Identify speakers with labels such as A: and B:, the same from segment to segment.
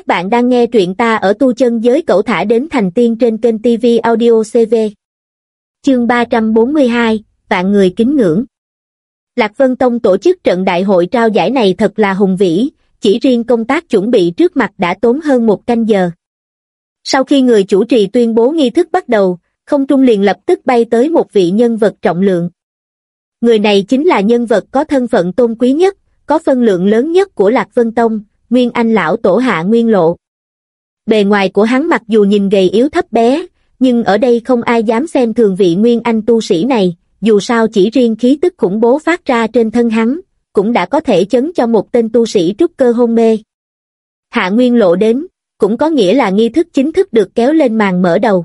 A: Các bạn đang nghe truyện ta ở tu chân giới cậu thả đến thành tiên trên kênh TV Audio CV. Chương 342, Vạn người kính ngưỡng. Lạc Vân Tông tổ chức trận đại hội trao giải này thật là hùng vĩ, chỉ riêng công tác chuẩn bị trước mặt đã tốn hơn một canh giờ. Sau khi người chủ trì tuyên bố nghi thức bắt đầu, không trung liền lập tức bay tới một vị nhân vật trọng lượng. Người này chính là nhân vật có thân phận tôn quý nhất, có phân lượng lớn nhất của Lạc Vân Tông, Nguyên Anh lão tổ hạ Nguyên Lộ. Bề ngoài của hắn mặc dù nhìn gầy yếu thấp bé, nhưng ở đây không ai dám xem thường vị Nguyên Anh tu sĩ này, dù sao chỉ riêng khí tức khủng bố phát ra trên thân hắn, cũng đã có thể chấn cho một tên tu sĩ trúc cơ hôn mê. Hạ Nguyên Lộ đến, cũng có nghĩa là nghi thức chính thức được kéo lên màn mở đầu.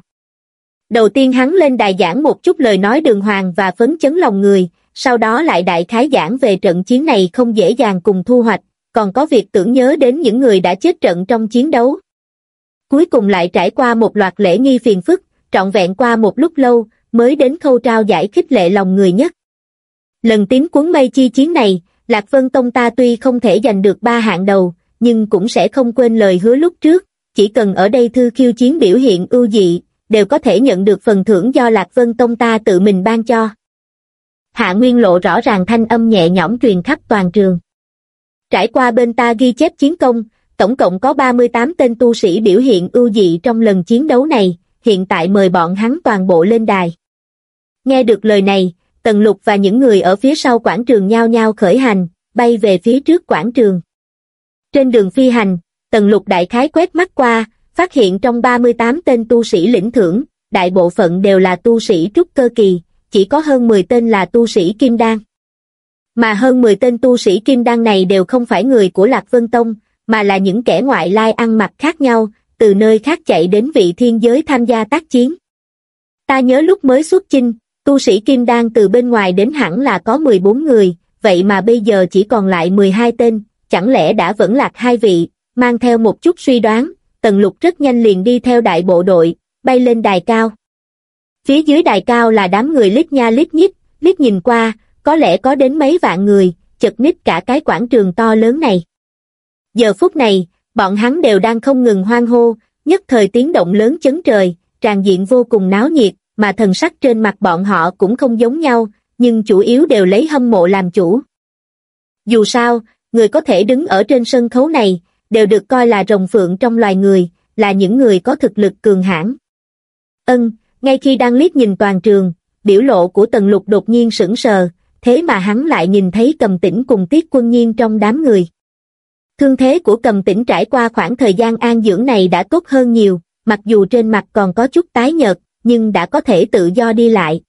A: Đầu tiên hắn lên đài giảng một chút lời nói đường hoàng và phấn chấn lòng người, sau đó lại đại khái giảng về trận chiến này không dễ dàng cùng thu hoạch, còn có việc tưởng nhớ đến những người đã chết trận trong chiến đấu. Cuối cùng lại trải qua một loạt lễ nghi phiền phức, trọn vẹn qua một lúc lâu, mới đến khâu trao giải khích lệ lòng người nhất. Lần tiến cuốn mây chi chiến này, Lạc Vân Tông ta tuy không thể giành được ba hạng đầu, nhưng cũng sẽ không quên lời hứa lúc trước, chỉ cần ở đây thư khiêu chiến biểu hiện ưu dị, đều có thể nhận được phần thưởng do Lạc Vân Tông ta tự mình ban cho. Hạ Nguyên Lộ rõ ràng thanh âm nhẹ nhõm truyền khắp toàn trường. Trải qua bên ta ghi chép chiến công, tổng cộng có 38 tên tu sĩ biểu hiện ưu dị trong lần chiến đấu này, hiện tại mời bọn hắn toàn bộ lên đài. Nghe được lời này, Tần Lục và những người ở phía sau quảng trường nhao nhao khởi hành, bay về phía trước quảng trường. Trên đường phi hành, Tần Lục đại khái quét mắt qua, phát hiện trong 38 tên tu sĩ lĩnh thưởng, đại bộ phận đều là tu sĩ trúc cơ kỳ, chỉ có hơn 10 tên là tu sĩ kim đan. Mà hơn 10 tên tu sĩ kim đan này đều không phải người của Lạc Vân Tông, mà là những kẻ ngoại lai ăn mặc khác nhau, từ nơi khác chạy đến vị thiên giới tham gia tác chiến. Ta nhớ lúc mới xuất chinh, tu sĩ kim đan từ bên ngoài đến hẳn là có 14 người, vậy mà bây giờ chỉ còn lại 12 tên, chẳng lẽ đã vẫn lạc hai vị, mang theo một chút suy đoán, Tần Lục rất nhanh liền đi theo đại bộ đội, bay lên đài cao. Phía dưới đài cao là đám người lít nha lít nhít, lít nhìn qua, có lẽ có đến mấy vạn người, chật ních cả cái quảng trường to lớn này. Giờ phút này, bọn hắn đều đang không ngừng hoang hô, nhất thời tiếng động lớn chấn trời, tràn diện vô cùng náo nhiệt, mà thần sắc trên mặt bọn họ cũng không giống nhau, nhưng chủ yếu đều lấy hâm mộ làm chủ. Dù sao, người có thể đứng ở trên sân khấu này, đều được coi là rồng phượng trong loài người, là những người có thực lực cường hãn. Ân, ngay khi đang liếc nhìn toàn trường, biểu lộ của Tần Lục đột nhiên sững sờ, thế mà hắn lại nhìn thấy cầm tĩnh cùng tiết quân nhiên trong đám người. Thương thế của cầm tĩnh trải qua khoảng thời gian an dưỡng này đã tốt hơn nhiều, mặc dù trên mặt còn có chút tái nhợt, nhưng đã có thể tự do đi lại.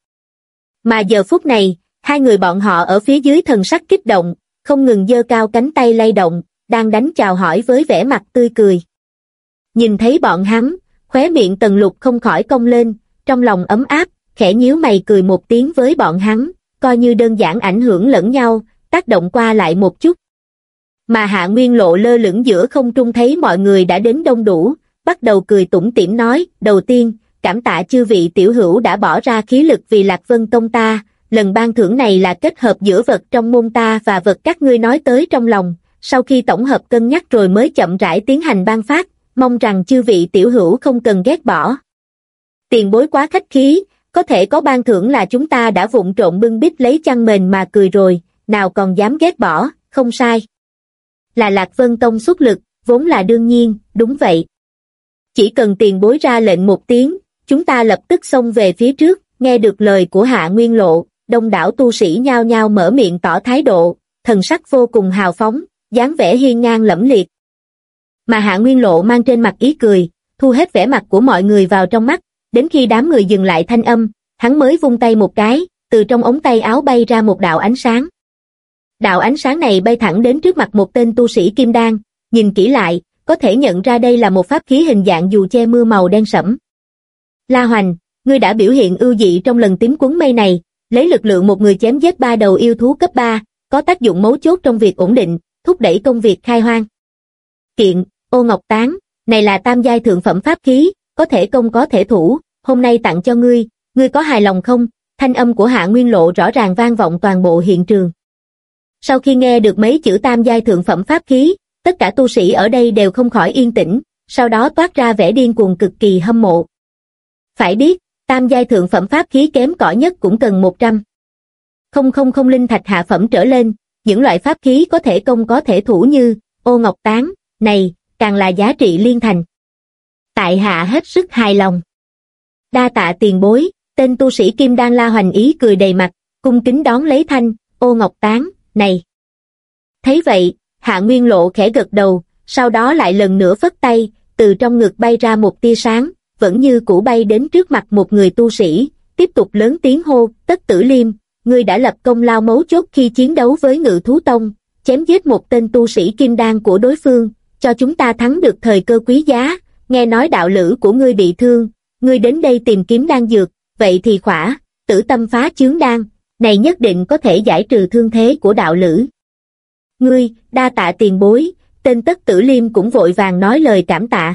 A: Mà giờ phút này, hai người bọn họ ở phía dưới thần sắc kích động, không ngừng dơ cao cánh tay lay động, đang đánh chào hỏi với vẻ mặt tươi cười. Nhìn thấy bọn hắn, khóe miệng tần lục không khỏi cong lên, trong lòng ấm áp, khẽ nhíu mày cười một tiếng với bọn hắn, coi như đơn giản ảnh hưởng lẫn nhau, tác động qua lại một chút. Mà hạ nguyên lộ lơ lửng giữa không trung thấy mọi người đã đến đông đủ, bắt đầu cười tủm tỉm nói, đầu tiên, cảm tạ chư vị tiểu hữu đã bỏ ra khí lực vì Lạc Vân Tông ta, lần ban thưởng này là kết hợp giữa vật trong môn ta và vật các ngươi nói tới trong lòng, sau khi tổng hợp cân nhắc rồi mới chậm rãi tiến hành ban phát, mong rằng chư vị tiểu hữu không cần ghét bỏ. Tiền bối quá khách khí, có thể có ban thưởng là chúng ta đã vụng trộn bưng bít lấy chăn mền mà cười rồi, nào còn dám ghét bỏ, không sai. Là Lạc Vân Tông xuất lực, vốn là đương nhiên, đúng vậy. Chỉ cần tiền bối ra lệnh một tiếng, chúng ta lập tức xông về phía trước, nghe được lời của Hạ Nguyên Lộ, đông đảo tu sĩ nhao nhao mở miệng tỏ thái độ, thần sắc vô cùng hào phóng, dáng vẻ hiên ngang lẫm liệt. Mà Hạ Nguyên Lộ mang trên mặt ý cười, thu hết vẻ mặt của mọi người vào trong mắt, đến khi đám người dừng lại thanh âm, hắn mới vung tay một cái, từ trong ống tay áo bay ra một đạo ánh sáng. Đạo ánh sáng này bay thẳng đến trước mặt một tên tu sĩ kim đan, nhìn kỹ lại, có thể nhận ra đây là một pháp khí hình dạng dù che mưa màu đen sẫm. La Hoành, ngươi đã biểu hiện ưu dị trong lần tím cuốn mây này, lấy lực lượng một người chém giết ba đầu yêu thú cấp 3, có tác dụng mấu chốt trong việc ổn định, thúc đẩy công việc khai hoang. Kiện, ô ngọc tán, này là tam giai thượng phẩm pháp khí, có thể công có thể thủ, hôm nay tặng cho ngươi, ngươi có hài lòng không? Thanh âm của Hạ Nguyên Lộ rõ ràng vang vọng toàn bộ hiện trường. Sau khi nghe được mấy chữ tam giai thượng phẩm pháp khí, tất cả tu sĩ ở đây đều không khỏi yên tĩnh, sau đó toát ra vẻ điên cuồng cực kỳ hâm mộ. Phải biết, tam giai thượng phẩm pháp khí kém cỏi nhất cũng cần 100. Không không không linh thạch hạ phẩm trở lên, những loại pháp khí có thể công có thể thủ như ô ngọc tán, này, càng là giá trị liên thành. Tại hạ hết sức hài lòng. Đa tạ tiền bối, tên tu sĩ Kim Đan La Hoành Ý cười đầy mặt, cung kính đón lấy thanh, ô ngọc tán, này. Thấy vậy, hạ nguyên lộ khẽ gật đầu, sau đó lại lần nữa phất tay, từ trong ngực bay ra một tia sáng, vẫn như cũ bay đến trước mặt một người tu sĩ, tiếp tục lớn tiếng hô, tất tử liêm, ngươi đã lập công lao mấu chốt khi chiến đấu với ngự thú tông, chém giết một tên tu sĩ kim đan của đối phương, cho chúng ta thắng được thời cơ quý giá, nghe nói đạo lữ của ngươi bị thương, ngươi đến đây tìm kiếm đan dược, vậy thì khỏa, tử tâm phá chướng đan, này nhất định có thể giải trừ thương thế của đạo lữ. Ngươi, đa tạ tiền bối, tên tất tử liêm cũng vội vàng nói lời cảm tạ.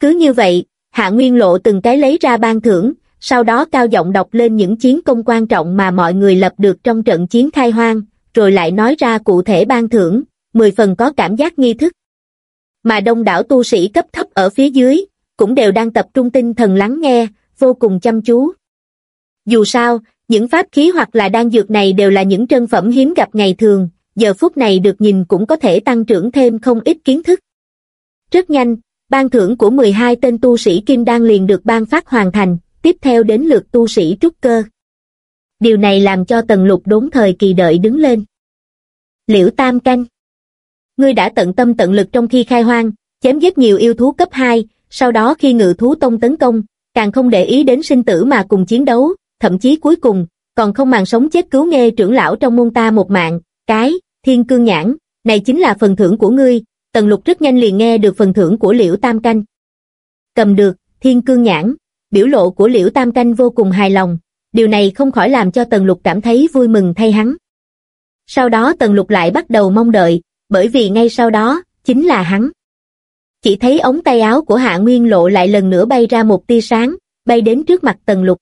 A: Cứ như vậy, Hạ Nguyên Lộ từng cái lấy ra ban thưởng, sau đó cao giọng đọc lên những chiến công quan trọng mà mọi người lập được trong trận chiến khai hoang, rồi lại nói ra cụ thể ban thưởng, 10 phần có cảm giác nghi thức. Mà đông đảo tu sĩ cấp thấp ở phía dưới, cũng đều đang tập trung tinh thần lắng nghe, vô cùng chăm chú. Dù sao, những pháp khí hoặc là đan dược này đều là những trân phẩm hiếm gặp ngày thường, giờ phút này được nhìn cũng có thể tăng trưởng thêm không ít kiến thức. Rất nhanh, ban thưởng của 12 tên tu sĩ Kim Đan liền được ban phát hoàn thành, tiếp theo đến lượt tu sĩ trúc cơ. Điều này làm cho tần lục đốn thời kỳ đợi đứng lên. Liễu Tam Canh Ngươi đã tận tâm tận lực trong khi khai hoang, chém giết nhiều yêu thú cấp 2, sau đó khi ngự thú tông tấn công, càng không để ý đến sinh tử mà cùng chiến đấu, thậm chí cuối cùng, còn không màng sống chết cứu nghe trưởng lão trong môn ta một mạng, cái, thiên cương nhãn, này chính là phần thưởng của ngươi, tần lục rất nhanh liền nghe được phần thưởng của liễu tam canh. Cầm được, thiên cương nhãn, biểu lộ của liễu tam canh vô cùng hài lòng, điều này không khỏi làm cho tần lục cảm thấy vui mừng thay hắn. Sau đó tần lục lại bắt đầu mong đợi, bởi vì ngay sau đó, chính là hắn. Chỉ thấy ống tay áo của hạ nguyên lộ lại lần nữa bay ra một tia sáng, bay đến trước mặt tần lục.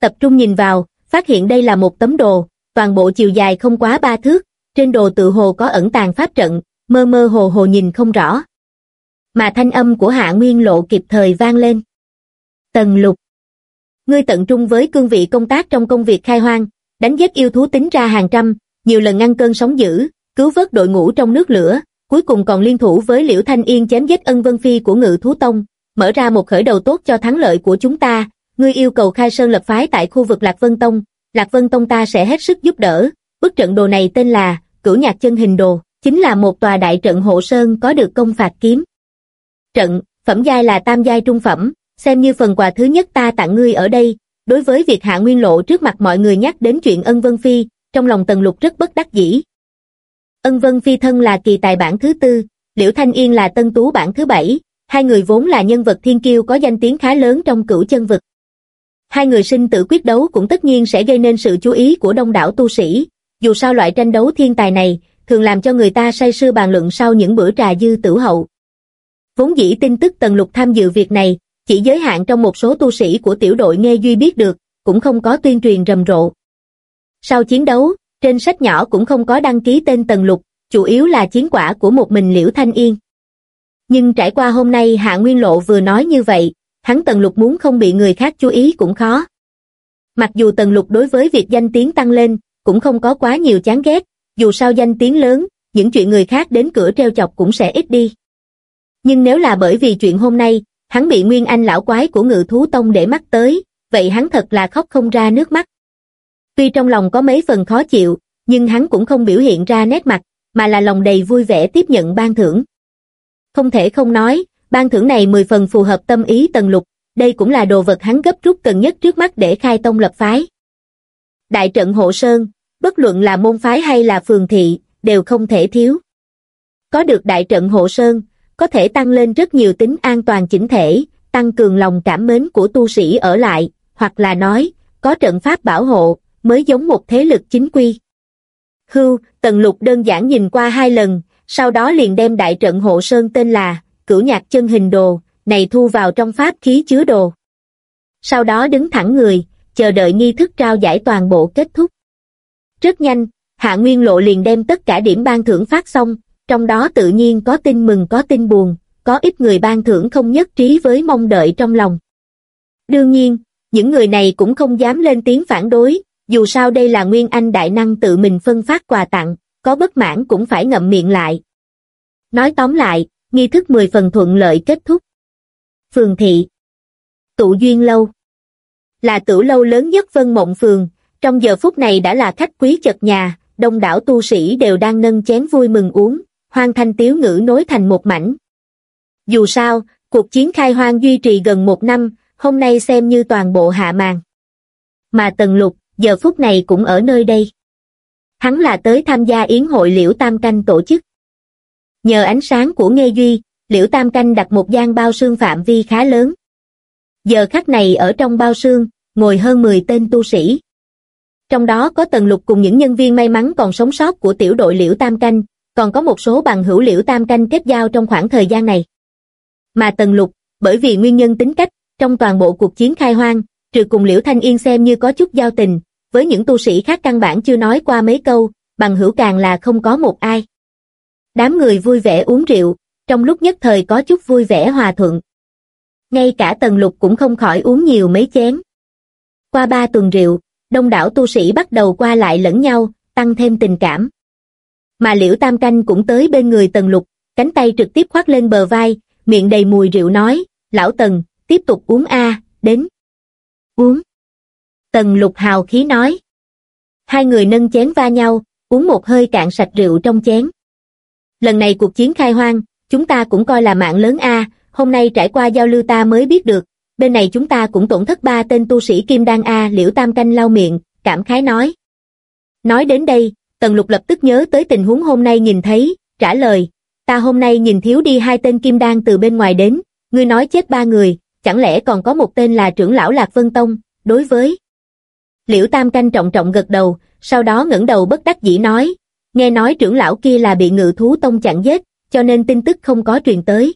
A: Tập trung nhìn vào, phát hiện đây là một tấm đồ, toàn bộ chiều dài không quá ba thước, trên đồ tự hồ có ẩn tàng pháp trận, mơ mơ hồ hồ nhìn không rõ. Mà thanh âm của hạ nguyên lộ kịp thời vang lên. Tần lục. Ngươi tận trung với cương vị công tác trong công việc khai hoang, đánh giết yêu thú tính ra hàng trăm, nhiều lần ngăn cơn sóng dữ, cứu vớt đội ngũ trong nước lửa, cuối cùng còn liên thủ với Liễu Thanh Yên chém giết ân vân phi của ngự thú tông, mở ra một khởi đầu tốt cho thắng lợi của chúng ta, ngươi yêu cầu khai sơn lập phái tại khu vực Lạc Vân Tông, Lạc Vân Tông ta sẽ hết sức giúp đỡ, bức trận đồ này tên là Cửu Nhạc Chân Hình Đồ, chính là một tòa đại trận hộ sơn có được công phạt kiếm. Trận, phẩm giai là tam giai trung phẩm, xem như phần quà thứ nhất ta tặng ngươi ở đây, đối với việc hạ nguyên lộ trước mặt mọi người nhắc đến chuyện ân vân phi, trong lòng tần lục rất bất đắc dĩ. Ân vân phi thân là kỳ tài bản thứ tư, liễu thanh yên là tân tú bản thứ bảy, hai người vốn là nhân vật thiên kiêu có danh tiếng khá lớn trong cửu chân vực. Hai người sinh tử quyết đấu cũng tất nhiên sẽ gây nên sự chú ý của đông đảo tu sĩ, dù sao loại tranh đấu thiên tài này, thường làm cho người ta say sưa bàn luận sau những bữa trà dư tử hậu. Vốn dĩ tin tức Tần Lục tham dự việc này, chỉ giới hạn trong một số tu sĩ của tiểu đội nghe Duy biết được, cũng không có tuyên truyền rầm rộ. Sau chiến đấu, trên sách nhỏ cũng không có đăng ký tên Tần Lục, chủ yếu là chiến quả của một mình Liễu Thanh Yên. Nhưng trải qua hôm nay Hạ Nguyên Lộ vừa nói như vậy, hắn Tần Lục muốn không bị người khác chú ý cũng khó. Mặc dù Tần Lục đối với việc danh tiếng tăng lên, cũng không có quá nhiều chán ghét, dù sao danh tiếng lớn, những chuyện người khác đến cửa treo chọc cũng sẽ ít đi. Nhưng nếu là bởi vì chuyện hôm nay, hắn bị Nguyên Anh lão quái của ngự thú tông để mắt tới, vậy hắn thật là khóc không ra nước mắt. Tuy trong lòng có mấy phần khó chịu, nhưng hắn cũng không biểu hiện ra nét mặt, mà là lòng đầy vui vẻ tiếp nhận ban thưởng. Không thể không nói, ban thưởng này mười phần phù hợp tâm ý tần lục, đây cũng là đồ vật hắn gấp rút cần nhất trước mắt để khai tông lập phái. Đại trận hộ sơn, bất luận là môn phái hay là phường thị, đều không thể thiếu. Có được đại trận hộ sơn, có thể tăng lên rất nhiều tính an toàn chỉnh thể, tăng cường lòng cảm mến của tu sĩ ở lại, hoặc là nói, có trận pháp bảo hộ, mới giống một thế lực chính quy. Hưu, Tần Lục đơn giản nhìn qua hai lần, sau đó liền đem đại trận hộ sơn tên là Cửu Nhạc Chân Hình Đồ, này thu vào trong pháp khí chứa đồ. Sau đó đứng thẳng người, chờ đợi nghi thức trao giải toàn bộ kết thúc. Rất nhanh, Hạ Nguyên Lộ liền đem tất cả điểm ban thưởng phát xong, trong đó tự nhiên có tin mừng có tin buồn, có ít người ban thưởng không nhất trí với mong đợi trong lòng. Đương nhiên, những người này cũng không dám lên tiếng phản đối, dù sao đây là Nguyên Anh Đại Năng tự mình phân phát quà tặng, có bất mãn cũng phải ngậm miệng lại. Nói tóm lại, nghi thức 10 phần thuận lợi kết thúc. Phường thị Tụ Duyên Lâu Là tử lâu lớn nhất Vân Mộng Phường, trong giờ phút này đã là khách quý chật nhà, đông đảo tu sĩ đều đang nâng chén vui mừng uống, hoang thanh tiếu ngữ nối thành một mảnh. Dù sao, cuộc chiến khai hoang duy trì gần một năm, hôm nay xem như toàn bộ hạ màn. Mà Tần Lục, giờ phút này cũng ở nơi đây. Hắn là tới tham gia yến hội Liễu Tam Canh tổ chức. Nhờ ánh sáng của Nghê Duy, Liễu Tam Canh đặt một gian bao xương phạm vi khá lớn. Giờ khắc này ở trong bao xương, ngồi hơn 10 tên tu sĩ. Trong đó có Tần Lục cùng những nhân viên may mắn còn sống sót của tiểu đội Liễu Tam Canh, còn có một số bằng hữu Liễu Tam Canh kết giao trong khoảng thời gian này. Mà Tần Lục, bởi vì nguyên nhân tính cách, trong toàn bộ cuộc chiến khai hoang, trừ cùng Liễu Thanh Yên xem như có chút giao tình, với những tu sĩ khác căn bản chưa nói qua mấy câu, bằng hữu càng là không có một ai. Đám người vui vẻ uống rượu, trong lúc nhất thời có chút vui vẻ hòa thuận. Ngay cả Tần Lục cũng không khỏi uống nhiều mấy chén. Qua ba tuần rượu, đông đảo tu sĩ bắt đầu qua lại lẫn nhau, tăng thêm tình cảm. Mà Liễu Tam Canh cũng tới bên người Tần Lục, cánh tay trực tiếp khoác lên bờ vai, miệng đầy mùi rượu nói, lão Tần, tiếp tục uống a đến. Uống. Tần Lục hào khí nói. Hai người nâng chén va nhau, uống một hơi cạn sạch rượu trong chén. Lần này cuộc chiến khai hoang, chúng ta cũng coi là mạng lớn a hôm nay trải qua giao lưu ta mới biết được, bên này chúng ta cũng tổn thất ba tên tu sĩ Kim Đan A liễu tam canh lau miệng, cảm khái nói. Nói đến đây, Tần Lục lập tức nhớ tới tình huống hôm nay nhìn thấy, trả lời, ta hôm nay nhìn thiếu đi hai tên Kim Đan từ bên ngoài đến, ngươi nói chết ba người, chẳng lẽ còn có một tên là trưởng lão Lạc Vân Tông, đối với... Liễu Tam Canh trọng trọng gật đầu, sau đó ngẩng đầu bất đắc dĩ nói, nghe nói trưởng lão kia là bị ngự thú tông chặn giết, cho nên tin tức không có truyền tới.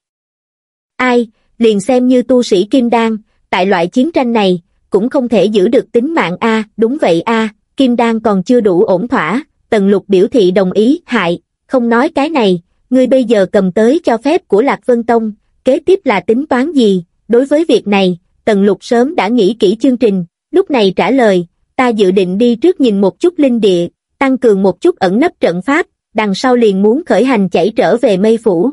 A: Ai, liền xem như tu sĩ Kim Đan, tại loại chiến tranh này, cũng không thể giữ được tính mạng a đúng vậy a Kim Đan còn chưa đủ ổn thỏa, Tần Lục biểu thị đồng ý, hại, không nói cái này, ngươi bây giờ cầm tới cho phép của Lạc Vân Tông, kế tiếp là tính toán gì, đối với việc này, Tần Lục sớm đã nghĩ kỹ chương trình, lúc này trả lời, ta dự định đi trước nhìn một chút linh địa, tăng cường một chút ẩn nấp trận pháp, đằng sau liền muốn khởi hành chảy trở về mây phủ.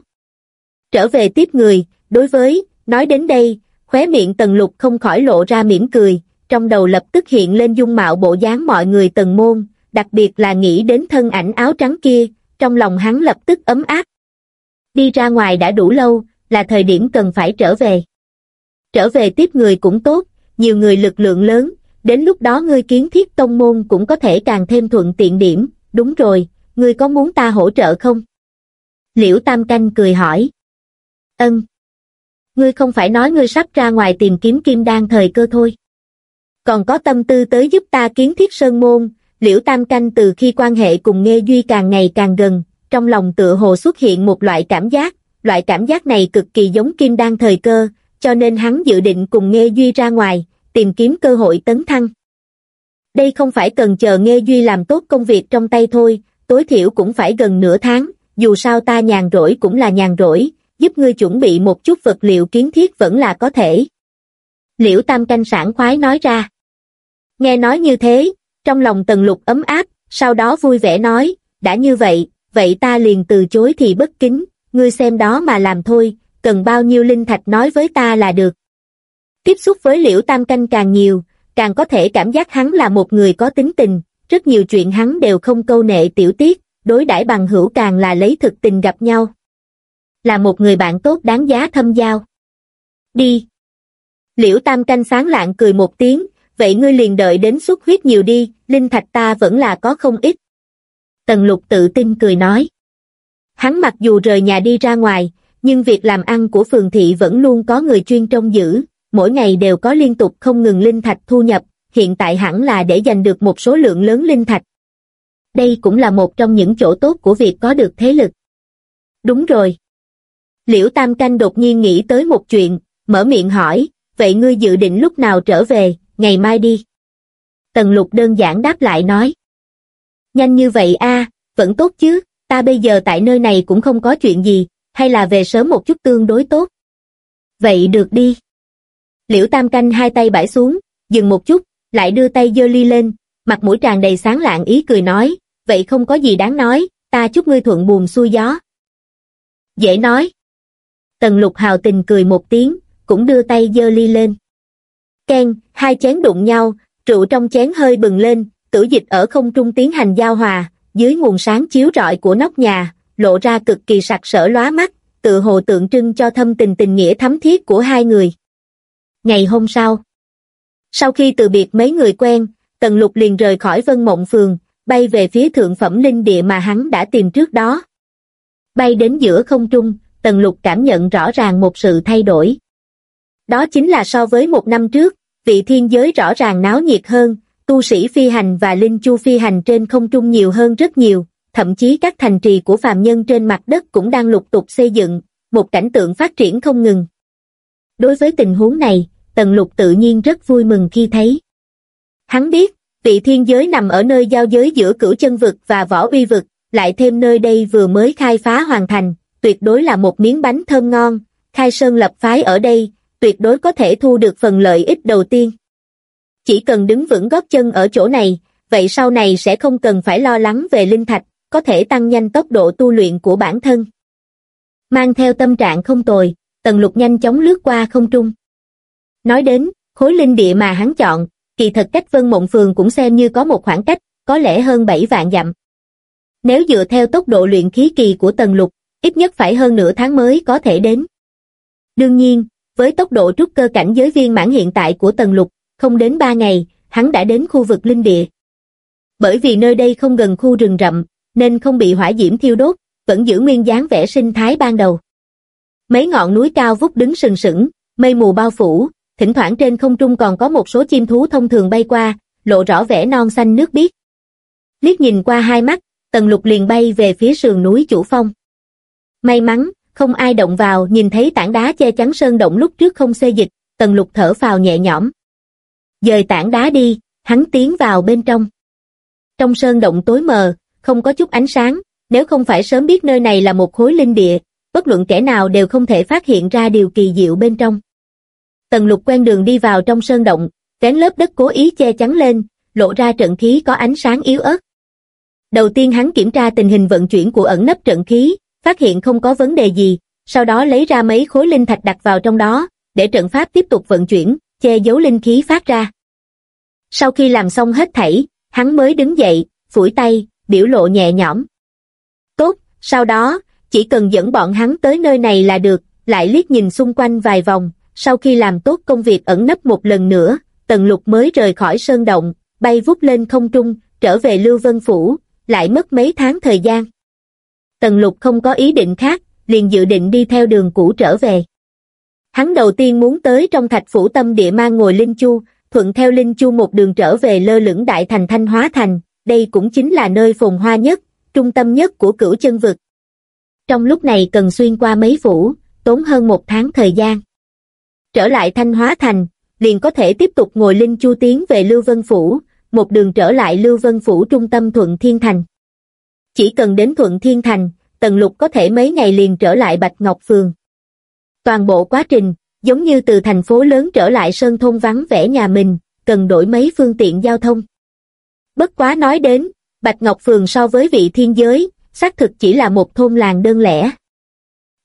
A: Trở về tiếp người, đối với, nói đến đây, khóe miệng tần lục không khỏi lộ ra mỉm cười, trong đầu lập tức hiện lên dung mạo bộ dáng mọi người tần môn, đặc biệt là nghĩ đến thân ảnh áo trắng kia, trong lòng hắn lập tức ấm áp. Đi ra ngoài đã đủ lâu, là thời điểm cần phải trở về. Trở về tiếp người cũng tốt, nhiều người lực lượng lớn, đến lúc đó ngươi kiến thiết tông môn cũng có thể càng thêm thuận tiện điểm, đúng rồi, ngươi có muốn ta hỗ trợ không? Liễu Tam Canh cười hỏi. Ân. Ngươi không phải nói ngươi sắp ra ngoài tìm kiếm kim đan thời cơ thôi. Còn có tâm tư tới giúp ta kiến thiết sơn môn, Liễu Tam Canh từ khi quan hệ cùng Nghê Duy càng ngày càng gần, trong lòng tựa hồ xuất hiện một loại cảm giác, loại cảm giác này cực kỳ giống kim đan thời cơ, cho nên hắn dự định cùng Nghê Duy ra ngoài, tìm kiếm cơ hội tấn thăng. Đây không phải cần chờ Nghê Duy làm tốt công việc trong tay thôi, tối thiểu cũng phải gần nửa tháng, dù sao ta nhàn rỗi cũng là nhàn rỗi, giúp ngươi chuẩn bị một chút vật liệu kiến thiết vẫn là có thể. Liễu Tam Canh sản khoái nói ra. Nghe nói như thế, trong lòng Tần Lục ấm áp, sau đó vui vẻ nói, đã như vậy, vậy ta liền từ chối thì bất kính, ngươi xem đó mà làm thôi, cần bao nhiêu linh thạch nói với ta là được. Tiếp xúc với Liễu Tam Canh càng nhiều, càng có thể cảm giác hắn là một người có tính tình, rất nhiều chuyện hắn đều không câu nệ tiểu tiết, đối đãi bằng hữu càng là lấy thực tình gặp nhau. Là một người bạn tốt đáng giá thâm giao. Đi. Liễu Tam Canh sáng lạng cười một tiếng, vậy ngươi liền đợi đến xuất huyết nhiều đi, linh thạch ta vẫn là có không ít. Tần lục tự tin cười nói. Hắn mặc dù rời nhà đi ra ngoài, nhưng việc làm ăn của phường thị vẫn luôn có người chuyên trông giữ, mỗi ngày đều có liên tục không ngừng linh thạch thu nhập, hiện tại hẳn là để giành được một số lượng lớn linh thạch. Đây cũng là một trong những chỗ tốt của việc có được thế lực. Đúng rồi. Liễu Tam Canh đột nhiên nghĩ tới một chuyện, mở miệng hỏi, vậy ngươi dự định lúc nào trở về, ngày mai đi. Tần lục đơn giản đáp lại nói. Nhanh như vậy a vẫn tốt chứ, ta bây giờ tại nơi này cũng không có chuyện gì, hay là về sớm một chút tương đối tốt. Vậy được đi. Liễu Tam Canh hai tay bãi xuống, dừng một chút, lại đưa tay dơ ly lên, mặt mũi tràn đầy sáng lạng ý cười nói, vậy không có gì đáng nói, ta chúc ngươi thuận buồm xuôi gió. Dễ nói. Tần lục hào tình cười một tiếng, cũng đưa tay dơ ly lên. Ken, hai chén đụng nhau, rượu trong chén hơi bừng lên, tử dịch ở không trung tiến hành giao hòa, dưới nguồn sáng chiếu rọi của nóc nhà, lộ ra cực kỳ sặc sỡ lóa mắt, tự hồ tượng trưng cho thâm tình tình nghĩa thắm thiết của hai người. Ngày hôm sau, sau khi từ biệt mấy người quen, Tần Lục liền rời khỏi Vân Mộng Phường, bay về phía thượng phẩm linh địa mà hắn đã tìm trước đó. Bay đến giữa không trung, Tần Lục cảm nhận rõ ràng một sự thay đổi. Đó chính là so với một năm trước, vị thiên giới rõ ràng náo nhiệt hơn, tu sĩ phi hành và linh chu phi hành trên không trung nhiều hơn rất nhiều, thậm chí các thành trì của phàm nhân trên mặt đất cũng đang lục tục xây dựng, một cảnh tượng phát triển không ngừng. Đối với tình huống này, Tần Lục tự nhiên rất vui mừng khi thấy. Hắn biết, vị thiên giới nằm ở nơi giao giới giữa cửu chân vực và võ uy vực, lại thêm nơi đây vừa mới khai phá hoàn thành, tuyệt đối là một miếng bánh thơm ngon, khai sơn lập phái ở đây, tuyệt đối có thể thu được phần lợi ích đầu tiên. Chỉ cần đứng vững gót chân ở chỗ này, vậy sau này sẽ không cần phải lo lắng về linh thạch, có thể tăng nhanh tốc độ tu luyện của bản thân. Mang theo tâm trạng không tồi, Tần Lục nhanh chóng lướt qua không trung. Nói đến, khối linh địa mà hắn chọn, kỳ thật cách Vân Mộng Phường cũng xem như có một khoảng cách, có lẽ hơn 7 vạn dặm. Nếu dựa theo tốc độ luyện khí kỳ của Tần Lục, ít nhất phải hơn nửa tháng mới có thể đến. Đương nhiên, với tốc độ trúc cơ cảnh giới viên mãn hiện tại của Tần Lục, không đến 3 ngày, hắn đã đến khu vực linh địa. Bởi vì nơi đây không gần khu rừng rậm, nên không bị hỏa diễm thiêu đốt, vẫn giữ nguyên dáng vẻ sinh thái ban đầu. Mấy ngọn núi cao vút đứng sừng sững, mây mù bao phủ, thỉnh thoảng trên không trung còn có một số chim thú thông thường bay qua, lộ rõ vẻ non xanh nước biếc. Liếc nhìn qua hai mắt, Tần Lục liền bay về phía sườn núi Chủ Phong. May mắn, không ai động vào nhìn thấy tảng đá che chắn sơn động lúc trước không xê dịch, Tần Lục thở phào nhẹ nhõm. Dời tảng đá đi, hắn tiến vào bên trong. Trong sơn động tối mờ, không có chút ánh sáng, nếu không phải sớm biết nơi này là một khối linh địa, bất luận kẻ nào đều không thể phát hiện ra điều kỳ diệu bên trong. Tần lục quen đường đi vào trong sơn động, vén lớp đất cố ý che chắn lên, lộ ra trận khí có ánh sáng yếu ớt. Đầu tiên hắn kiểm tra tình hình vận chuyển của ẩn nấp trận khí, phát hiện không có vấn đề gì, sau đó lấy ra mấy khối linh thạch đặt vào trong đó, để trận pháp tiếp tục vận chuyển, che giấu linh khí phát ra. Sau khi làm xong hết thảy, hắn mới đứng dậy, phủi tay, biểu lộ nhẹ nhõm. Tốt, sau đó, chỉ cần dẫn bọn hắn tới nơi này là được, lại liếc nhìn xung quanh vài vòng, sau khi làm tốt công việc ẩn nấp một lần nữa, Tần Lục mới rời khỏi sơn động, bay vút lên không trung, trở về Lưu Vân Phủ, lại mất mấy tháng thời gian. Tần Lục không có ý định khác, liền dự định đi theo đường cũ trở về. Hắn đầu tiên muốn tới trong thạch phủ tâm địa mang ngồi Linh Chu, thuận theo Linh Chu một đường trở về lơ lửng đại thành Thanh Hóa Thành, đây cũng chính là nơi phồn hoa nhất, trung tâm nhất của cửu chân vực. Trong lúc này cần xuyên qua mấy phủ, tốn hơn một tháng thời gian. Trở lại Thanh Hóa Thành, liền có thể tiếp tục ngồi Linh Chu tiến về Lưu Vân Phủ, một đường trở lại Lưu Vân Phủ trung tâm Thuận Thiên Thành. Chỉ cần đến Thuận Thiên Thành, Tần Lục có thể mấy ngày liền trở lại Bạch Ngọc Phường. Toàn bộ quá trình, giống như từ thành phố lớn trở lại sơn thôn vắng vẻ nhà mình, cần đổi mấy phương tiện giao thông. Bất quá nói đến, Bạch Ngọc Phường so với vị thiên giới, xác thực chỉ là một thôn làng đơn lẻ.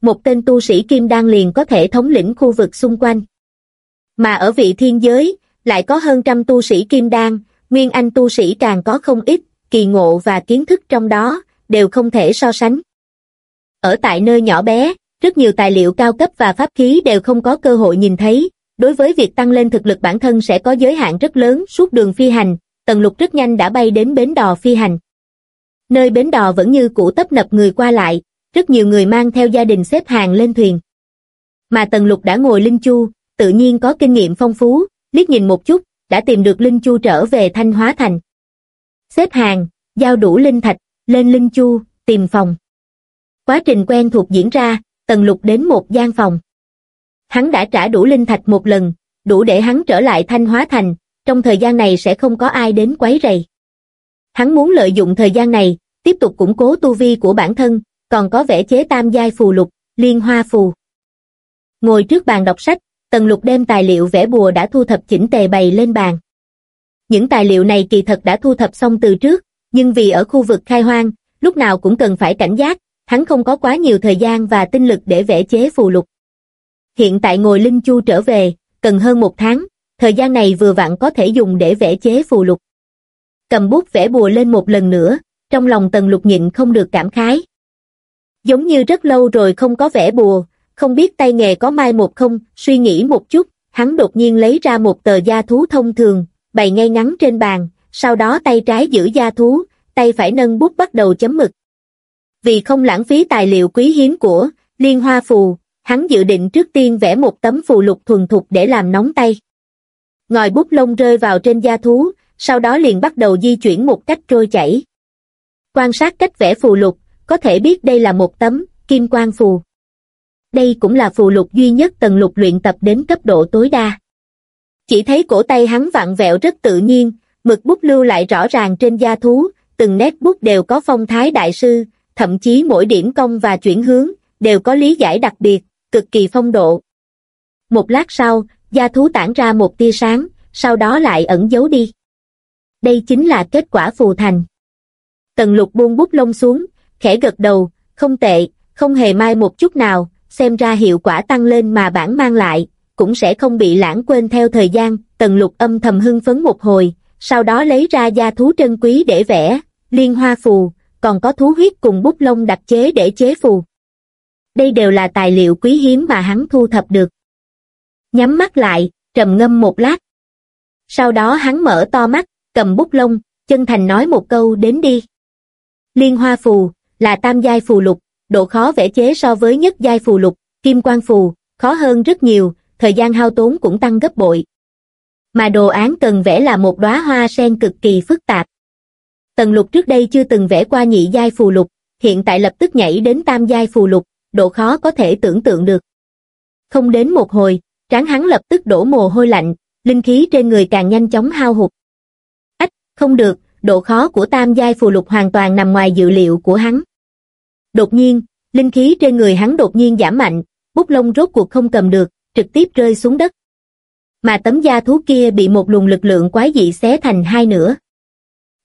A: Một tên tu sĩ Kim Đan liền có thể thống lĩnh khu vực xung quanh. Mà ở vị thiên giới, lại có hơn trăm tu sĩ Kim Đan, Nguyên Anh tu sĩ càng có không ít, kỳ ngộ và kiến thức trong đó, đều không thể so sánh. Ở tại nơi nhỏ bé, rất nhiều tài liệu cao cấp và pháp khí đều không có cơ hội nhìn thấy, đối với việc tăng lên thực lực bản thân sẽ có giới hạn rất lớn suốt đường phi hành, Tần Lục rất nhanh đã bay đến bến đò phi hành. Nơi bến đò vẫn như cũ tấp nập người qua lại, rất nhiều người mang theo gia đình xếp hàng lên thuyền. Mà Tần Lục đã ngồi Linh Chu, tự nhiên có kinh nghiệm phong phú, liếc nhìn một chút, đã tìm được Linh Chu trở về Thanh Hóa Thành. Xếp hàng, giao đủ linh thạch, lên Linh Chu, tìm phòng. Quá trình quen thuộc diễn ra, Tần Lục đến một gian phòng. Hắn đã trả đủ linh thạch một lần, đủ để hắn trở lại Thanh Hóa Thành, trong thời gian này sẽ không có ai đến quấy rầy. Hắn muốn lợi dụng thời gian này, tiếp tục củng cố tu vi của bản thân, còn có vẽ chế tam giai phù lục, liên hoa phù. Ngồi trước bàn đọc sách, Tần Lục đem tài liệu vẽ bùa đã thu thập chỉnh tề bày lên bàn. Những tài liệu này kỳ thật đã thu thập xong từ trước, nhưng vì ở khu vực khai hoang, lúc nào cũng cần phải cảnh giác, hắn không có quá nhiều thời gian và tinh lực để vẽ chế phù lục. Hiện tại ngồi Linh Chu trở về, cần hơn một tháng, thời gian này vừa vặn có thể dùng để vẽ chế phù lục. Cầm bút vẽ bùa lên một lần nữa, trong lòng tần lục nhịn không được cảm khái. Giống như rất lâu rồi không có vẽ bùa, không biết tay nghề có mai một không, suy nghĩ một chút, hắn đột nhiên lấy ra một tờ gia thú thông thường, bày ngay ngắn trên bàn, sau đó tay trái giữ gia thú, tay phải nâng bút bắt đầu chấm mực. Vì không lãng phí tài liệu quý hiếm của Liên Hoa Phù, hắn dự định trước tiên vẽ một tấm phù lục thuần thục để làm nóng tay. Ngòi bút lông rơi vào trên da thú, sau đó liền bắt đầu di chuyển một cách trôi chảy. Quan sát cách vẽ phù lục, có thể biết đây là một tấm kim quang phù. Đây cũng là phù lục duy nhất tần lục luyện tập đến cấp độ tối đa. Chỉ thấy cổ tay hắn vặn vẹo rất tự nhiên, mực bút lưu lại rõ ràng trên da thú, từng nét bút đều có phong thái đại sư, thậm chí mỗi điểm cong và chuyển hướng, đều có lý giải đặc biệt, cực kỳ phong độ. Một lát sau, da thú tản ra một tia sáng, sau đó lại ẩn giấu đi. Đây chính là kết quả phù thành. Tần lục buông bút lông xuống, khẽ gật đầu, không tệ, không hề mai một chút nào, xem ra hiệu quả tăng lên mà bản mang lại, cũng sẽ không bị lãng quên theo thời gian, tần lục âm thầm hưng phấn một hồi, sau đó lấy ra gia thú trân quý để vẽ, liên hoa phù, còn có thú huyết cùng bút lông đặc chế để chế phù. Đây đều là tài liệu quý hiếm mà hắn thu thập được. Nhắm mắt lại, trầm ngâm một lát. Sau đó hắn mở to mắt, cầm bút lông, chân thành nói một câu đến đi. Liên hoa phù, là tam giai phù lục, độ khó vẽ chế so với nhất giai phù lục, kim quang phù, khó hơn rất nhiều, thời gian hao tốn cũng tăng gấp bội. Mà đồ án cần vẽ là một đóa hoa sen cực kỳ phức tạp. Tần lục trước đây chưa từng vẽ qua nhị giai phù lục, hiện tại lập tức nhảy đến tam giai phù lục, độ khó có thể tưởng tượng được. Không đến một hồi, trán hắn lập tức đổ mồ hôi lạnh, linh khí trên người càng nhanh chóng hao hụt. Không được, độ khó của tam giai phù lục hoàn toàn nằm ngoài dự liệu của hắn. Đột nhiên, linh khí trên người hắn đột nhiên giảm mạnh, bút lông rốt cuộc không cầm được, trực tiếp rơi xuống đất. Mà tấm da thú kia bị một luồng lực lượng quái dị xé thành hai nửa.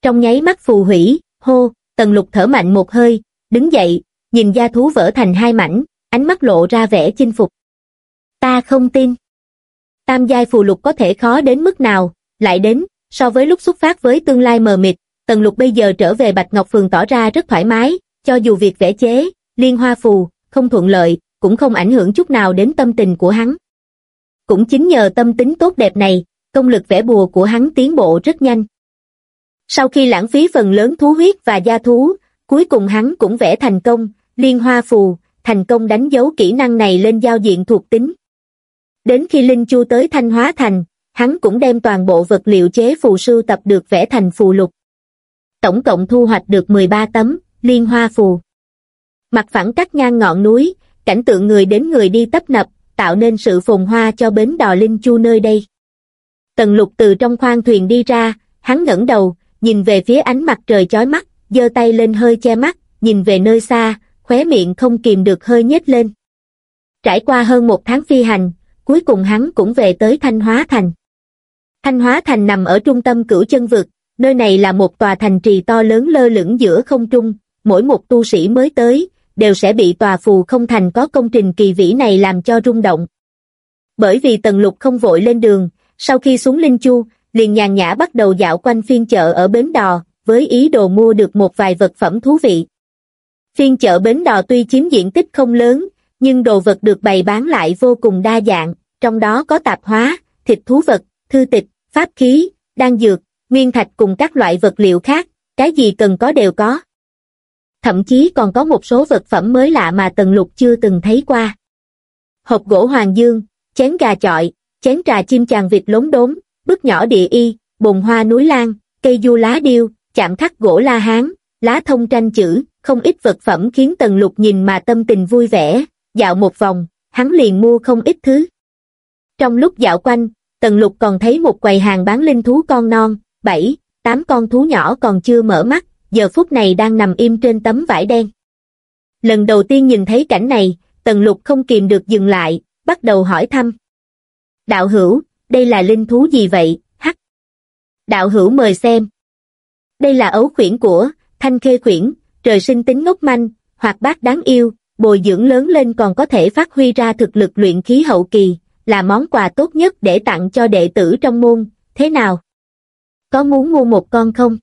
A: Trong nháy mắt phù hủy, hô, tần lục thở mạnh một hơi, đứng dậy, nhìn da thú vỡ thành hai mảnh, ánh mắt lộ ra vẻ chinh phục. Ta không tin. Tam giai phù lục có thể khó đến mức nào, lại đến, so với lúc xuất phát với tương lai mờ mịt, tần lục bây giờ trở về Bạch Ngọc Phường tỏ ra rất thoải mái, cho dù việc vẽ chế, liên hoa phù, không thuận lợi, cũng không ảnh hưởng chút nào đến tâm tình của hắn. Cũng chính nhờ tâm tính tốt đẹp này, công lực vẽ bùa của hắn tiến bộ rất nhanh. Sau khi lãng phí phần lớn thú huyết và gia thú, cuối cùng hắn cũng vẽ thành công, liên hoa phù, thành công đánh dấu kỹ năng này lên giao diện thuộc tính. Đến khi Linh Chu tới Thanh Hóa Thành, hắn cũng đem toàn bộ vật liệu chế phù sưu tập được vẽ thành phù lục. Tổng cộng thu hoạch được 13 tấm, liên hoa phù. Mặt phẳng cắt ngang ngọn núi, cảnh tượng người đến người đi tấp nập, tạo nên sự phồn hoa cho bến đò Linh Chu nơi đây. Tần lục từ trong khoang thuyền đi ra, hắn ngẩng đầu, nhìn về phía ánh mặt trời chói mắt, giơ tay lên hơi che mắt, nhìn về nơi xa, khóe miệng không kìm được hơi nhếch lên. Trải qua hơn một tháng phi hành, cuối cùng hắn cũng về tới Thanh Hóa Thành. Thanh Hóa Thành nằm ở trung tâm cửu chân vực, nơi này là một tòa thành trì to lớn lơ lửng giữa không trung, mỗi một tu sĩ mới tới, đều sẽ bị tòa phù không thành có công trình kỳ vĩ này làm cho rung động. Bởi vì Tần Lục không vội lên đường, sau khi xuống Linh Chu, liền nhàn nhã bắt đầu dạo quanh phiên chợ ở bến đò, với ý đồ mua được một vài vật phẩm thú vị. Phiên chợ bến đò tuy chiếm diện tích không lớn, nhưng đồ vật được bày bán lại vô cùng đa dạng, trong đó có tạp hóa, thịt thú vật, thư tịch, pháp khí, đan dược, nguyên thạch cùng các loại vật liệu khác, cái gì cần có đều có. Thậm chí còn có một số vật phẩm mới lạ mà Tần Lục chưa từng thấy qua. Hộp gỗ hoàng dương, chén gà chọi, chén trà chim chàng vịt lốn đốm, bức nhỏ địa y, bồn hoa núi lan, cây du lá điêu, chạm khắc gỗ la hán, lá thông tranh chữ, không ít vật phẩm khiến Tần Lục nhìn mà tâm tình vui vẻ, dạo một vòng, hắn liền mua không ít thứ. Trong lúc dạo quanh, Tần Lục còn thấy một quầy hàng bán linh thú con non, bảy, tám con thú nhỏ còn chưa mở mắt, giờ phút này đang nằm im trên tấm vải đen. Lần đầu tiên nhìn thấy cảnh này, Tần Lục không kìm được dừng lại, bắt đầu hỏi thăm. Đạo hữu, đây là linh thú gì vậy, hắc? Đạo hữu mời xem. Đây là ấu khuyển của, thanh khê khuyển, trời sinh tính ngốc manh, hoạt bát đáng yêu, bồi dưỡng lớn lên còn có thể phát huy ra thực lực luyện khí hậu kỳ, là món quà tốt nhất để tặng cho đệ tử trong môn, thế nào? Có muốn mua một con không?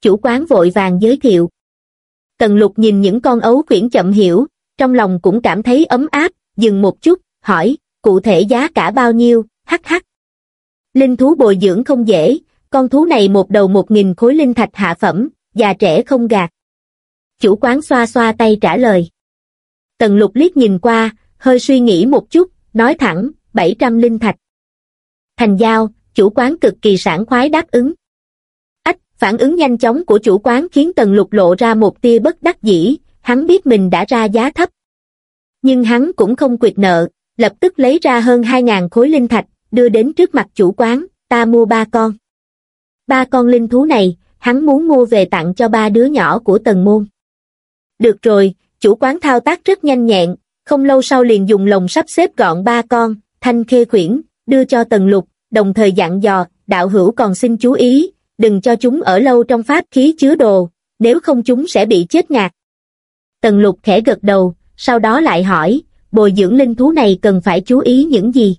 A: Chủ quán vội vàng giới thiệu. Tần lục nhìn những con ấu quyển chậm hiểu, trong lòng cũng cảm thấy ấm áp, dừng một chút, hỏi, cụ thể giá cả bao nhiêu, hắc hắc. Linh thú bồi dưỡng không dễ, con thú này một đầu một nghìn khối linh thạch hạ phẩm, già trẻ không gạt. Chủ quán xoa xoa tay trả lời. Tần lục liếc nhìn qua, hơi suy nghĩ một chút, nói thẳng, 700 linh thạch. Thành giao, chủ quán cực kỳ sảng khoái đáp ứng. Ách, phản ứng nhanh chóng của chủ quán khiến tần lục lộ ra một tia bất đắc dĩ, hắn biết mình đã ra giá thấp. Nhưng hắn cũng không quyệt nợ, lập tức lấy ra hơn 2.000 khối linh thạch, đưa đến trước mặt chủ quán, ta mua ba con. Ba con linh thú này, hắn muốn mua về tặng cho ba đứa nhỏ của tần môn. Được rồi, chủ quán thao tác rất nhanh nhẹn, không lâu sau liền dùng lồng sắp xếp gọn ba con, thanh khê khuyển, đưa cho tần lục, đồng thời dặn dò, đạo hữu còn xin chú ý, đừng cho chúng ở lâu trong pháp khí chứa đồ, nếu không chúng sẽ bị chết ngạt. Tần lục khẽ gật đầu, sau đó lại hỏi, bồi dưỡng linh thú này cần phải chú ý những gì?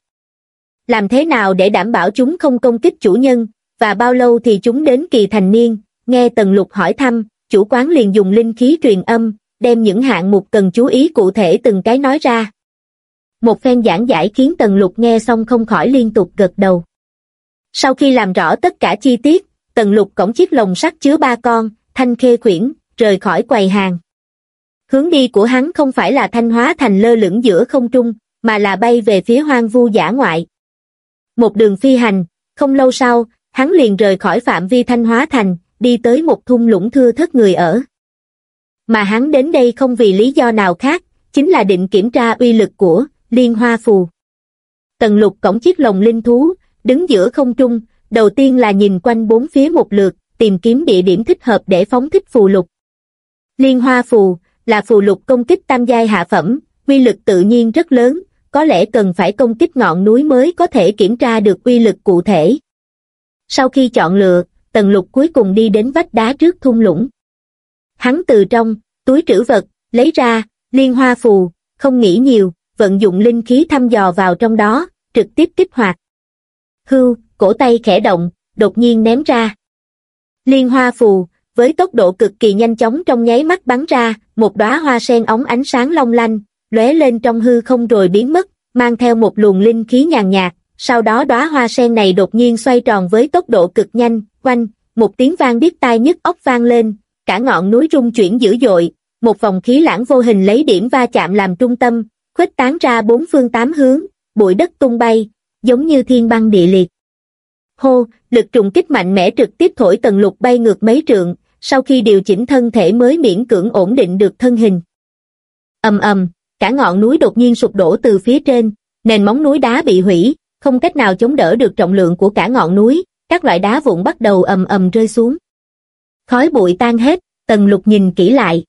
A: Làm thế nào để đảm bảo chúng không công kích chủ nhân, và bao lâu thì chúng đến kỳ thành niên? Nghe Tần Lục hỏi thăm, chủ quán liền dùng linh khí truyền âm, đem những hạng mục cần chú ý cụ thể từng cái nói ra. Một phen giảng giải khiến Tần Lục nghe xong không khỏi liên tục gật đầu. Sau khi làm rõ tất cả chi tiết, Tần Lục cổng chiếc lồng sắt chứa ba con, thanh khê khuyển, rời khỏi quầy hàng. Hướng đi của hắn không phải là thanh hóa thành lơ lửng giữa không trung, mà là bay về phía hoang vu giả ngoại. Một đường phi hành, không lâu sau, hắn liền rời khỏi phạm vi thanh hóa thành, đi tới một thung lũng thưa thất người ở. Mà hắn đến đây không vì lý do nào khác, chính là định kiểm tra uy lực của Liên Hoa Phù. Tần lục cổng chiếc lồng linh thú, đứng giữa không trung, đầu tiên là nhìn quanh bốn phía một lượt, tìm kiếm địa điểm thích hợp để phóng thích phù lục. Liên Hoa Phù, là phù lục công kích tam giai hạ phẩm, uy lực tự nhiên rất lớn, có lẽ cần phải công kích ngọn núi mới có thể kiểm tra được uy lực cụ thể. Sau khi chọn lựa, tần lục cuối cùng đi đến vách đá trước thung lũng. Hắn từ trong, túi trữ vật, lấy ra, liên hoa phù, không nghĩ nhiều, vận dụng linh khí thăm dò vào trong đó, trực tiếp kích hoạt. Hưu, cổ tay khẽ động, đột nhiên ném ra. Liên hoa phù, với tốc độ cực kỳ nhanh chóng trong nháy mắt bắn ra, một đóa hoa sen ống ánh sáng long lanh, lóe lên trong hư không rồi biến mất, mang theo một luồng linh khí nhàn nhạt, sau đó đóa hoa sen này đột nhiên xoay tròn với tốc độ cực nhanh, quanh, một tiếng vang điếc tai nhức ốc vang lên, cả ngọn núi rung chuyển dữ dội, một vòng khí lãng vô hình lấy điểm va chạm làm trung tâm, khuếch tán ra bốn phương tám hướng, bụi đất tung bay, giống như thiên băng địa liệt. Hô, lực trùng kích mạnh mẽ trực tiếp thổi tần lục bay ngược mấy trượng, sau khi điều chỉnh thân thể mới miễn cưỡng ổn định được thân hình. ầm ầm, cả ngọn núi đột nhiên sụp đổ từ phía trên, nền móng núi đá bị hủy, không cách nào chống đỡ được trọng lượng của cả ngọn núi, các loại đá vụn bắt đầu ầm ầm rơi xuống. Khói bụi tan hết, tần lục nhìn kỹ lại.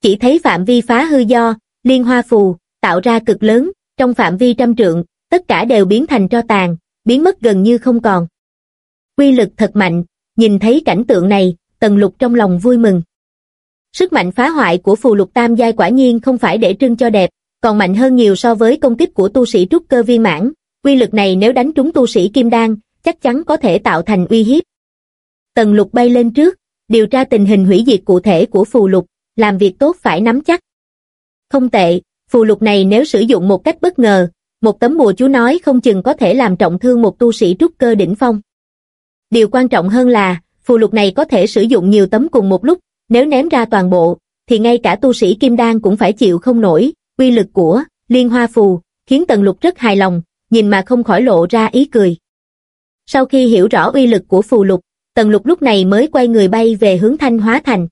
A: Chỉ thấy phạm vi phá hư do, liên hoa phù, tạo ra cực lớn, trong phạm vi trăm trượng, tất cả đều biến thành tro tàn, biến mất gần như không còn. Quy lực thật mạnh, nhìn thấy cảnh tượng này, tần lục trong lòng vui mừng. Sức mạnh phá hoại của phù lục tam giai quả nhiên không phải để trưng cho đẹp, còn mạnh hơn nhiều so với công kích của tu sĩ trúc cơ viên mãn. Quy lực này nếu đánh trúng tu sĩ kim đan, chắc chắn có thể tạo thành uy hiếp. Tần lục bay lên trước, điều tra tình hình hủy diệt cụ thể của phù lục, làm việc tốt phải nắm chắc. Không tệ, phù lục này nếu sử dụng một cách bất ngờ, một tấm bùa chú nói không chừng có thể làm trọng thương một tu sĩ trúc cơ đỉnh phong. Điều quan trọng hơn là, phù lục này có thể sử dụng nhiều tấm cùng một lúc, nếu ném ra toàn bộ, thì ngay cả tu sĩ kim đan cũng phải chịu không nổi, uy lực của liên hoa phù, khiến tần lục rất hài lòng, nhìn mà không khỏi lộ ra ý cười. Sau khi hiểu rõ uy lực của phù lục, tần lục lúc này mới quay người bay về hướng Thanh Hóa Thành.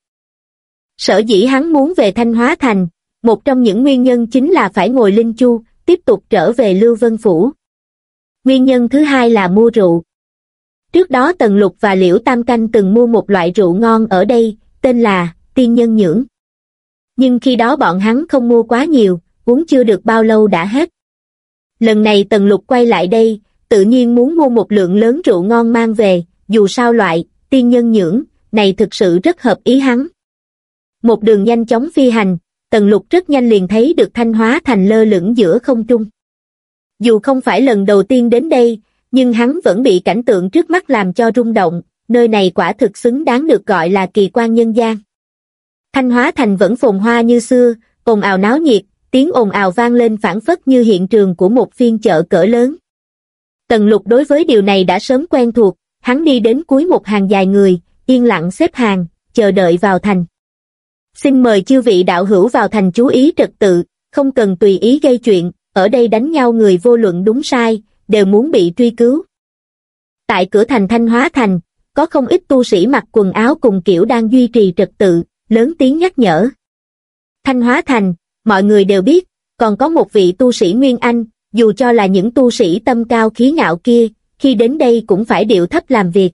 A: Sở dĩ hắn muốn về Thanh Hóa Thành, một trong những nguyên nhân chính là phải ngồi linh chu, tiếp tục trở về Lưu Vân Phủ. Nguyên nhân thứ hai là mua rượu. Trước đó Tần Lục và Liễu Tam Canh từng mua một loại rượu ngon ở đây, tên là Tiên Nhân Nhưỡng. Nhưng khi đó bọn hắn không mua quá nhiều, uống chưa được bao lâu đã hết. Lần này Tần Lục quay lại đây, tự nhiên muốn mua một lượng lớn rượu ngon mang về, dù sao loại, tiên nhân nhưỡng, này thực sự rất hợp ý hắn. Một đường nhanh chóng phi hành, Tần Lục rất nhanh liền thấy được Thanh Hóa Thành lơ lửng giữa không trung. Dù không phải lần đầu tiên đến đây, nhưng hắn vẫn bị cảnh tượng trước mắt làm cho rung động, nơi này quả thực xứng đáng được gọi là kỳ quan nhân gian. Thanh Hóa Thành vẫn phồn hoa như xưa, ồn ào náo nhiệt, tiếng ồn ào vang lên phản phất như hiện trường của một phiên chợ cỡ lớn. Tần lục đối với điều này đã sớm quen thuộc, hắn đi đến cuối một hàng dài người, yên lặng xếp hàng, chờ đợi vào thành. Xin mời chư vị đạo hữu vào thành chú ý trật tự, không cần tùy ý gây chuyện, ở đây đánh nhau người vô luận đúng sai, đều muốn bị truy cứu. Tại cửa thành Thanh Hóa Thành, có không ít tu sĩ mặc quần áo cùng kiểu đang duy trì trật tự, lớn tiếng nhắc nhở. Thanh Hóa Thành, mọi người đều biết, còn có một vị tu sĩ Nguyên Anh, dù cho là những tu sĩ tâm cao khí ngạo kia, khi đến đây cũng phải điệu thấp làm việc.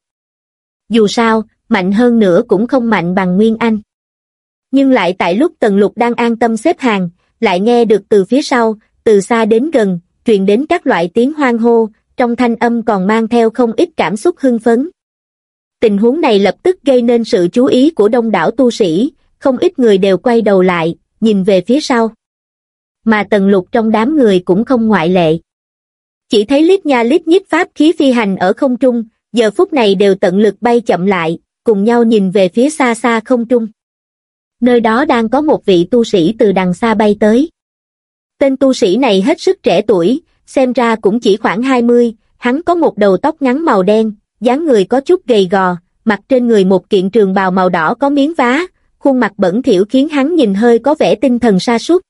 A: Dù sao, mạnh hơn nữa cũng không mạnh bằng Nguyên Anh. Nhưng lại tại lúc Tần Lục đang an tâm xếp hàng, lại nghe được từ phía sau, từ xa đến gần, truyền đến các loại tiếng hoang hô, trong thanh âm còn mang theo không ít cảm xúc hưng phấn. Tình huống này lập tức gây nên sự chú ý của đông đảo tu sĩ, không ít người đều quay đầu lại, nhìn về phía sau. Mà tần lục trong đám người cũng không ngoại lệ. Chỉ thấy lít nha lít nhít pháp khí phi hành ở không trung, giờ phút này đều tận lực bay chậm lại, cùng nhau nhìn về phía xa xa không trung. Nơi đó đang có một vị tu sĩ từ đằng xa bay tới. Tên tu sĩ này hết sức trẻ tuổi, xem ra cũng chỉ khoảng 20, hắn có một đầu tóc ngắn màu đen, dáng người có chút gầy gò, mặc trên người một kiện trường bào màu đỏ có miếng vá, khuôn mặt bẩn thỉu khiến hắn nhìn hơi có vẻ tinh thần sa sút.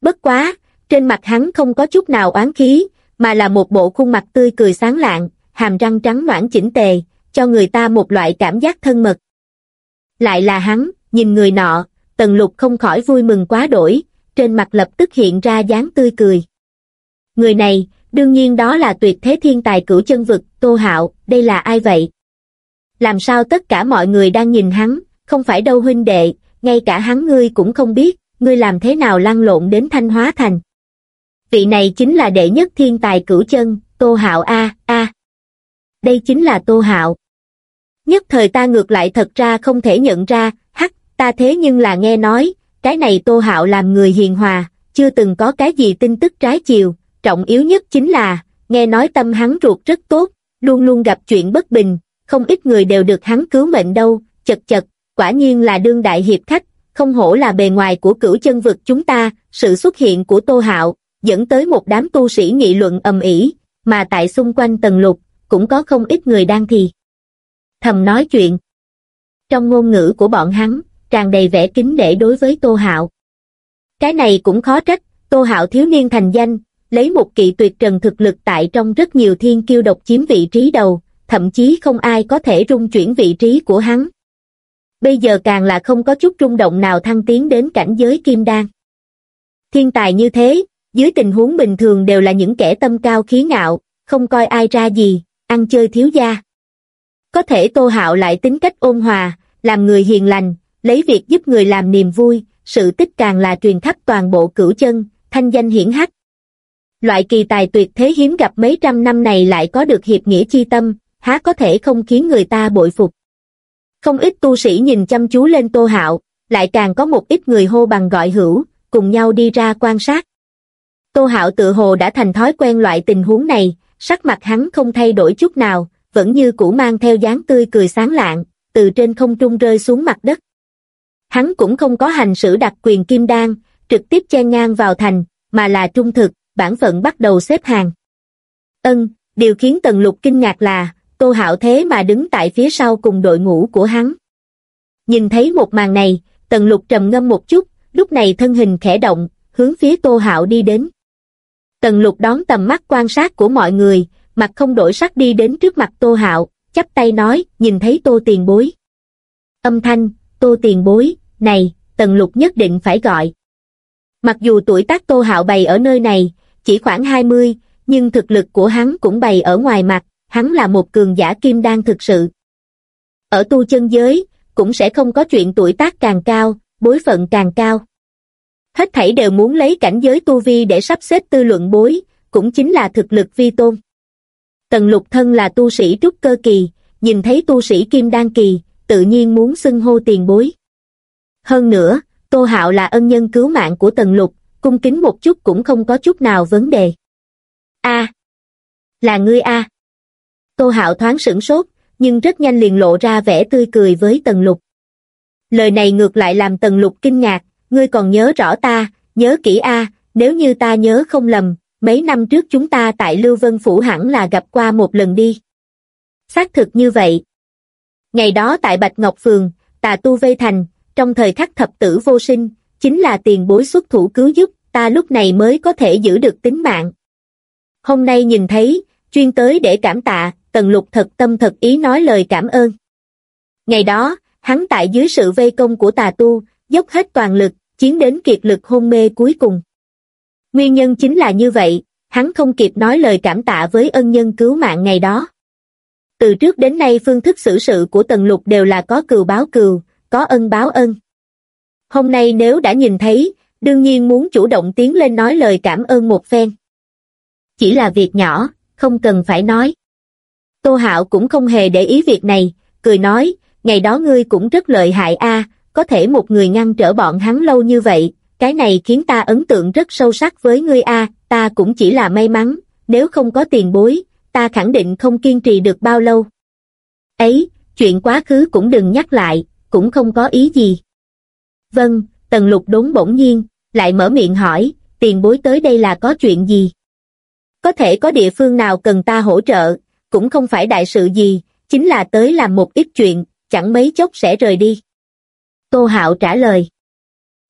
A: Bất quá, trên mặt hắn không có chút nào oán khí, mà là một bộ khuôn mặt tươi cười sáng lạng, hàm răng trắng noãn chỉnh tề, cho người ta một loại cảm giác thân mật. Lại là hắn, nhìn người nọ, tần lục không khỏi vui mừng quá đổi, trên mặt lập tức hiện ra dáng tươi cười. Người này, đương nhiên đó là tuyệt thế thiên tài cửu chân vực, Tô Hạo, đây là ai vậy? Làm sao tất cả mọi người đang nhìn hắn, không phải đâu huynh đệ, ngay cả hắn ngươi cũng không biết, ngươi làm thế nào lăn lộn đến Thanh Hóa Thành. Vị này chính là đệ nhất thiên tài cửu chân, Tô Hạo A, A. Đây chính là Tô Hạo. Nhất thời ta ngược lại thật ra không thể nhận ra, hắc, ta thế nhưng là nghe nói, cái này Tô Hạo làm người hiền hòa, chưa từng có cái gì tin tức trái chiều, trọng yếu nhất chính là, nghe nói tâm hắn ruột rất tốt, luôn luôn gặp chuyện bất bình, không ít người đều được hắn cứu mệnh đâu, chật chật, quả nhiên là đương đại hiệp khách, không hổ là bề ngoài của cửu chân vực chúng ta, sự xuất hiện của Tô Hạo, dẫn tới một đám tu sĩ nghị luận ầm ĩ, mà tại xung quanh tầng lục, cũng có không ít người đang thì thầm nói chuyện. Trong ngôn ngữ của bọn hắn, tràn đầy vẻ kính để đối với Tô Hạo. Cái này cũng khó trách, Tô Hạo thiếu niên thành danh, lấy một kỵ tuyệt trần thực lực tại trong rất nhiều thiên kiêu độc chiếm vị trí đầu, thậm chí không ai có thể rung chuyển vị trí của hắn. Bây giờ càng là không có chút rung động nào thăng tiến đến cảnh giới kim đan. Thiên tài như thế, dưới tình huống bình thường đều là những kẻ tâm cao khí ngạo, không coi ai ra gì, ăn chơi thiếu gia. Có thể Tô Hạo lại tính cách ôn hòa, làm người hiền lành, lấy việc giúp người làm niềm vui, sự tích càng là truyền khắp toàn bộ cửu chân, thanh danh hiển hách. Loại kỳ tài tuyệt thế hiếm gặp mấy trăm năm này lại có được hiệp nghĩa chi tâm, há có thể không khiến người ta bội phục. Không ít tu sĩ nhìn chăm chú lên Tô Hạo, lại càng có một ít người hô bằng gọi hữu, cùng nhau đi ra quan sát. Tô Hạo tự hồ đã thành thói quen loại tình huống này, sắc mặt hắn không thay đổi chút nào, vẫn như cũ mang theo dáng tươi cười sáng lạng, từ trên không trung rơi xuống mặt đất. Hắn cũng không có hành xử đặc quyền kim đan, trực tiếp chen ngang vào thành, mà là trung thực, bản phận bắt đầu xếp hàng. Ân, điều khiến Tần Lục kinh ngạc là, Tô Hạo thế mà đứng tại phía sau cùng đội ngũ của hắn. Nhìn thấy một màn này, Tần Lục trầm ngâm một chút, lúc này thân hình khẽ động, hướng phía Tô Hạo đi đến. Tần Lục đón tầm mắt quan sát của mọi người, mặt không đổi sắc đi đến trước mặt Tô Hạo, chắp tay nói, nhìn thấy Tô Tiền Bối. Âm thanh, Tô Tiền Bối, này, Tần Lục nhất định phải gọi. Mặc dù tuổi tác Tô Hạo bày ở nơi này, chỉ khoảng 20, nhưng thực lực của hắn cũng bày ở ngoài mặt, hắn là một cường giả kim đan thực sự. Ở tu chân giới, cũng sẽ không có chuyện tuổi tác càng cao, bối phận càng cao. Hết thảy đều muốn lấy cảnh giới tu vi để sắp xếp tư luận bối, cũng chính là thực lực vi tôn. Tần lục thân là tu sĩ trúc cơ kỳ, nhìn thấy tu sĩ kim đan kỳ, tự nhiên muốn xưng hô tiền bối. Hơn nữa, Tô Hạo là ân nhân cứu mạng của Tần Lục, cung kính một chút cũng không có chút nào vấn đề. A, là ngươi a. Tô Hạo thoáng sửng sốt, nhưng rất nhanh liền lộ ra vẻ tươi cười với Tần Lục. Lời này ngược lại làm Tần Lục kinh ngạc, ngươi còn nhớ rõ ta, nhớ kỹ a, nếu như ta nhớ không lầm, mấy năm trước chúng ta tại Lưu Vân Phủ hẳn là gặp qua một lần đi. Xác thực như vậy. Ngày đó tại Bạch Ngọc Phường, tà tu vây thành, trong thời khắc thập tử vô sinh, chính là tiền bối xuất thủ cứu giúp, ta lúc này mới có thể giữ được tính mạng. Hôm nay nhìn thấy, chuyên tới để cảm tạ, Tần Lục thật tâm thật ý nói lời cảm ơn. Ngày đó, hắn tại dưới sự vây công của tà tu, dốc hết toàn lực, chiến đến kiệt lực hôn mê cuối cùng. Nguyên nhân chính là như vậy, hắn không kịp nói lời cảm tạ với ân nhân cứu mạng ngày đó. Từ trước đến nay phương thức xử sự của Tần Lục đều là có cừu báo cừu, có ân báo ân. Hôm nay nếu đã nhìn thấy, đương nhiên muốn chủ động tiến lên nói lời cảm ơn một phen. Chỉ là việc nhỏ, không cần phải nói. Tô Hạo cũng không hề để ý việc này, cười nói, ngày đó ngươi cũng rất lợi hại a, có thể một người ngăn trở bọn hắn lâu như vậy, cái này khiến ta ấn tượng rất sâu sắc với ngươi a, ta cũng chỉ là may mắn, nếu không có tiền bối, ta khẳng định không kiên trì được bao lâu. Ấy, chuyện quá khứ cũng đừng nhắc lại, cũng không có ý gì. Vâng, tần lục đốn bỗng nhiên, lại mở miệng hỏi, tiền bối tới đây là có chuyện gì? Có thể có địa phương nào cần ta hỗ trợ, cũng không phải đại sự gì, chính là tới làm một ít chuyện, chẳng mấy chốc sẽ rời đi. Tô Hạo trả lời.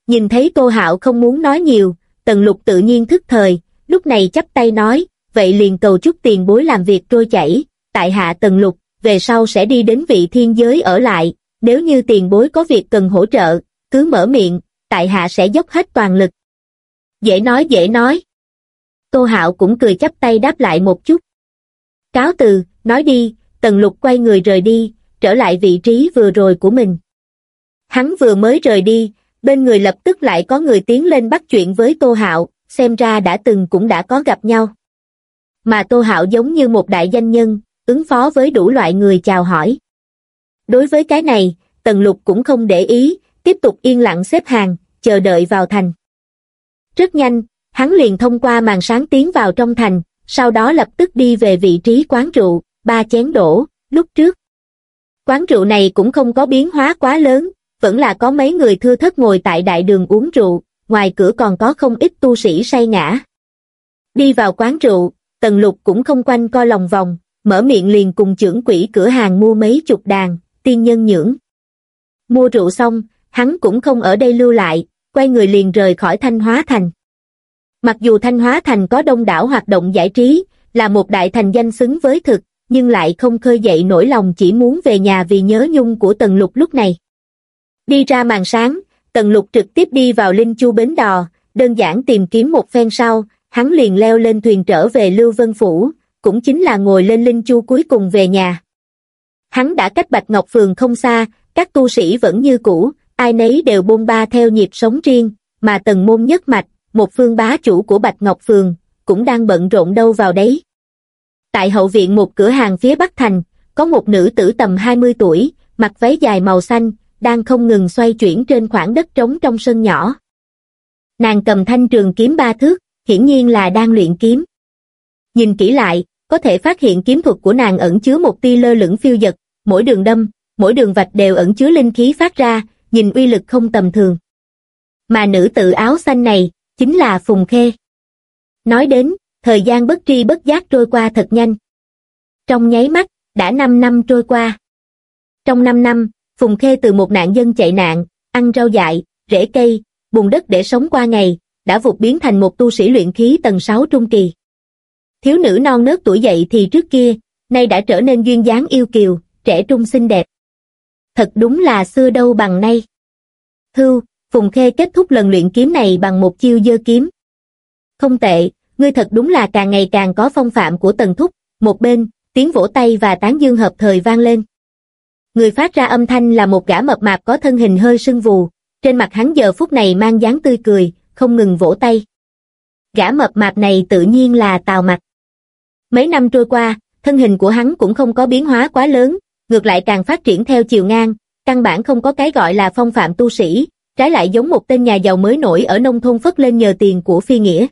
A: Nhìn thấy Tô Hạo không muốn nói nhiều, Tần Lục tự nhiên thức thời, lúc này chắp tay nói, vậy liền cầu chúc tiền bối làm việc trôi chảy, tại hạ Tần Lục, về sau sẽ đi đến vị thiên giới ở lại, nếu như tiền bối có việc cần hỗ trợ, cứ mở miệng, tại hạ sẽ dốc hết toàn lực. Dễ nói dễ nói. Tô Hạo cũng cười chắp tay đáp lại một chút. Cáo từ, nói đi, Tần Lục quay người rời đi, trở lại vị trí vừa rồi của mình. Hắn vừa mới rời đi, bên người lập tức lại có người tiến lên bắt chuyện với Tô Hạo, xem ra đã từng cũng đã có gặp nhau. Mà Tô Hạo giống như một đại danh nhân, ứng phó với đủ loại người chào hỏi. Đối với cái này, Tần Lục cũng không để ý, tiếp tục yên lặng xếp hàng, chờ đợi vào thành. Rất nhanh, hắn liền thông qua màn sáng tiến vào trong thành, sau đó lập tức đi về vị trí quán rượu, ba chén đổ, lúc trước. Quán rượu này cũng không có biến hóa quá lớn, vẫn là có mấy người thưa thất ngồi tại đại đường uống rượu, ngoài cửa còn có không ít tu sĩ say ngã. Đi vào quán rượu, Tần Lục cũng không quanh co lòng vòng, mở miệng liền cùng trưởng quỹ cửa hàng mua mấy chục đàn, tiên nhân nhưỡng. Mua rượu xong, hắn cũng không ở đây lưu lại, quay người liền rời khỏi Thanh Hóa Thành. Mặc dù Thanh Hóa Thành có đông đảo hoạt động giải trí, là một đại thành danh xứng với thực, nhưng lại không khơi dậy nỗi lòng chỉ muốn về nhà vì nhớ nhung của Tần Lục lúc này. Đi ra màn sáng, Tần Lục trực tiếp đi vào Linh Chu Bến Đò, đơn giản tìm kiếm một phen sau, hắn liền leo lên thuyền trở về Lưu Vân Phủ, cũng chính là ngồi lên Linh Chu cuối cùng về nhà. Hắn đã cách Bạch Ngọc Phường không xa, các tu sĩ vẫn như cũ, ai nấy đều bôn ba theo nhịp sống riêng, mà tần môn nhất mạch, một phương bá chủ của Bạch Ngọc Phường, cũng đang bận rộn đâu vào đấy. Tại hậu viện một cửa hàng phía Bắc Thành, có một nữ tử tầm 20 tuổi, mặc váy dài màu xanh, đang không ngừng xoay chuyển trên khoảng đất trống trong sân nhỏ. Nàng cầm thanh trường kiếm ba thước, hiển nhiên là đang luyện kiếm. Nhìn kỹ lại, có thể phát hiện kiếm thuật của nàng ẩn chứa một tia lơ lửng phiêu dật, mỗi đường đâm, mỗi đường vạch đều ẩn chứa linh khí phát ra, nhìn uy lực không tầm thường. Mà nữ tự áo xanh này, chính là Phùng Khê. Nói đến, thời gian bất tri bất giác trôi qua thật nhanh. Trong nháy mắt, đã 5 năm trôi qua. Trong 5 năm, Phùng Khê từ một nạn dân chạy nạn, ăn rau dại, rễ cây, bùn đất để sống qua ngày, đã vụt biến thành một tu sĩ luyện khí tầng 6 trung kỳ. Thiếu nữ non nớt tuổi dậy thì trước kia, nay đã trở nên duyên dáng yêu kiều, trẻ trung xinh đẹp. Thật đúng là xưa đâu bằng nay. Hưu, Phùng Khê kết thúc lần luyện kiếm này bằng một chiêu dơ kiếm. Không tệ, ngươi thật đúng là càng ngày càng có phong phạm của tần thúc, một bên, tiếng vỗ tay và tán dương hợp thời vang lên. Người phát ra âm thanh là một gã mập mạp có thân hình hơi sưng vù, trên mặt hắn giờ phút này mang dáng tươi cười, không ngừng vỗ tay. Gã mập mạp này tự nhiên là Tào Mặc. Mấy năm trôi qua, thân hình của hắn cũng không có biến hóa quá lớn, ngược lại càng phát triển theo chiều ngang, căn bản không có cái gọi là phong phạm tu sĩ, trái lại giống một tên nhà giàu mới nổi ở nông thôn phất lên nhờ tiền của phi nghĩa.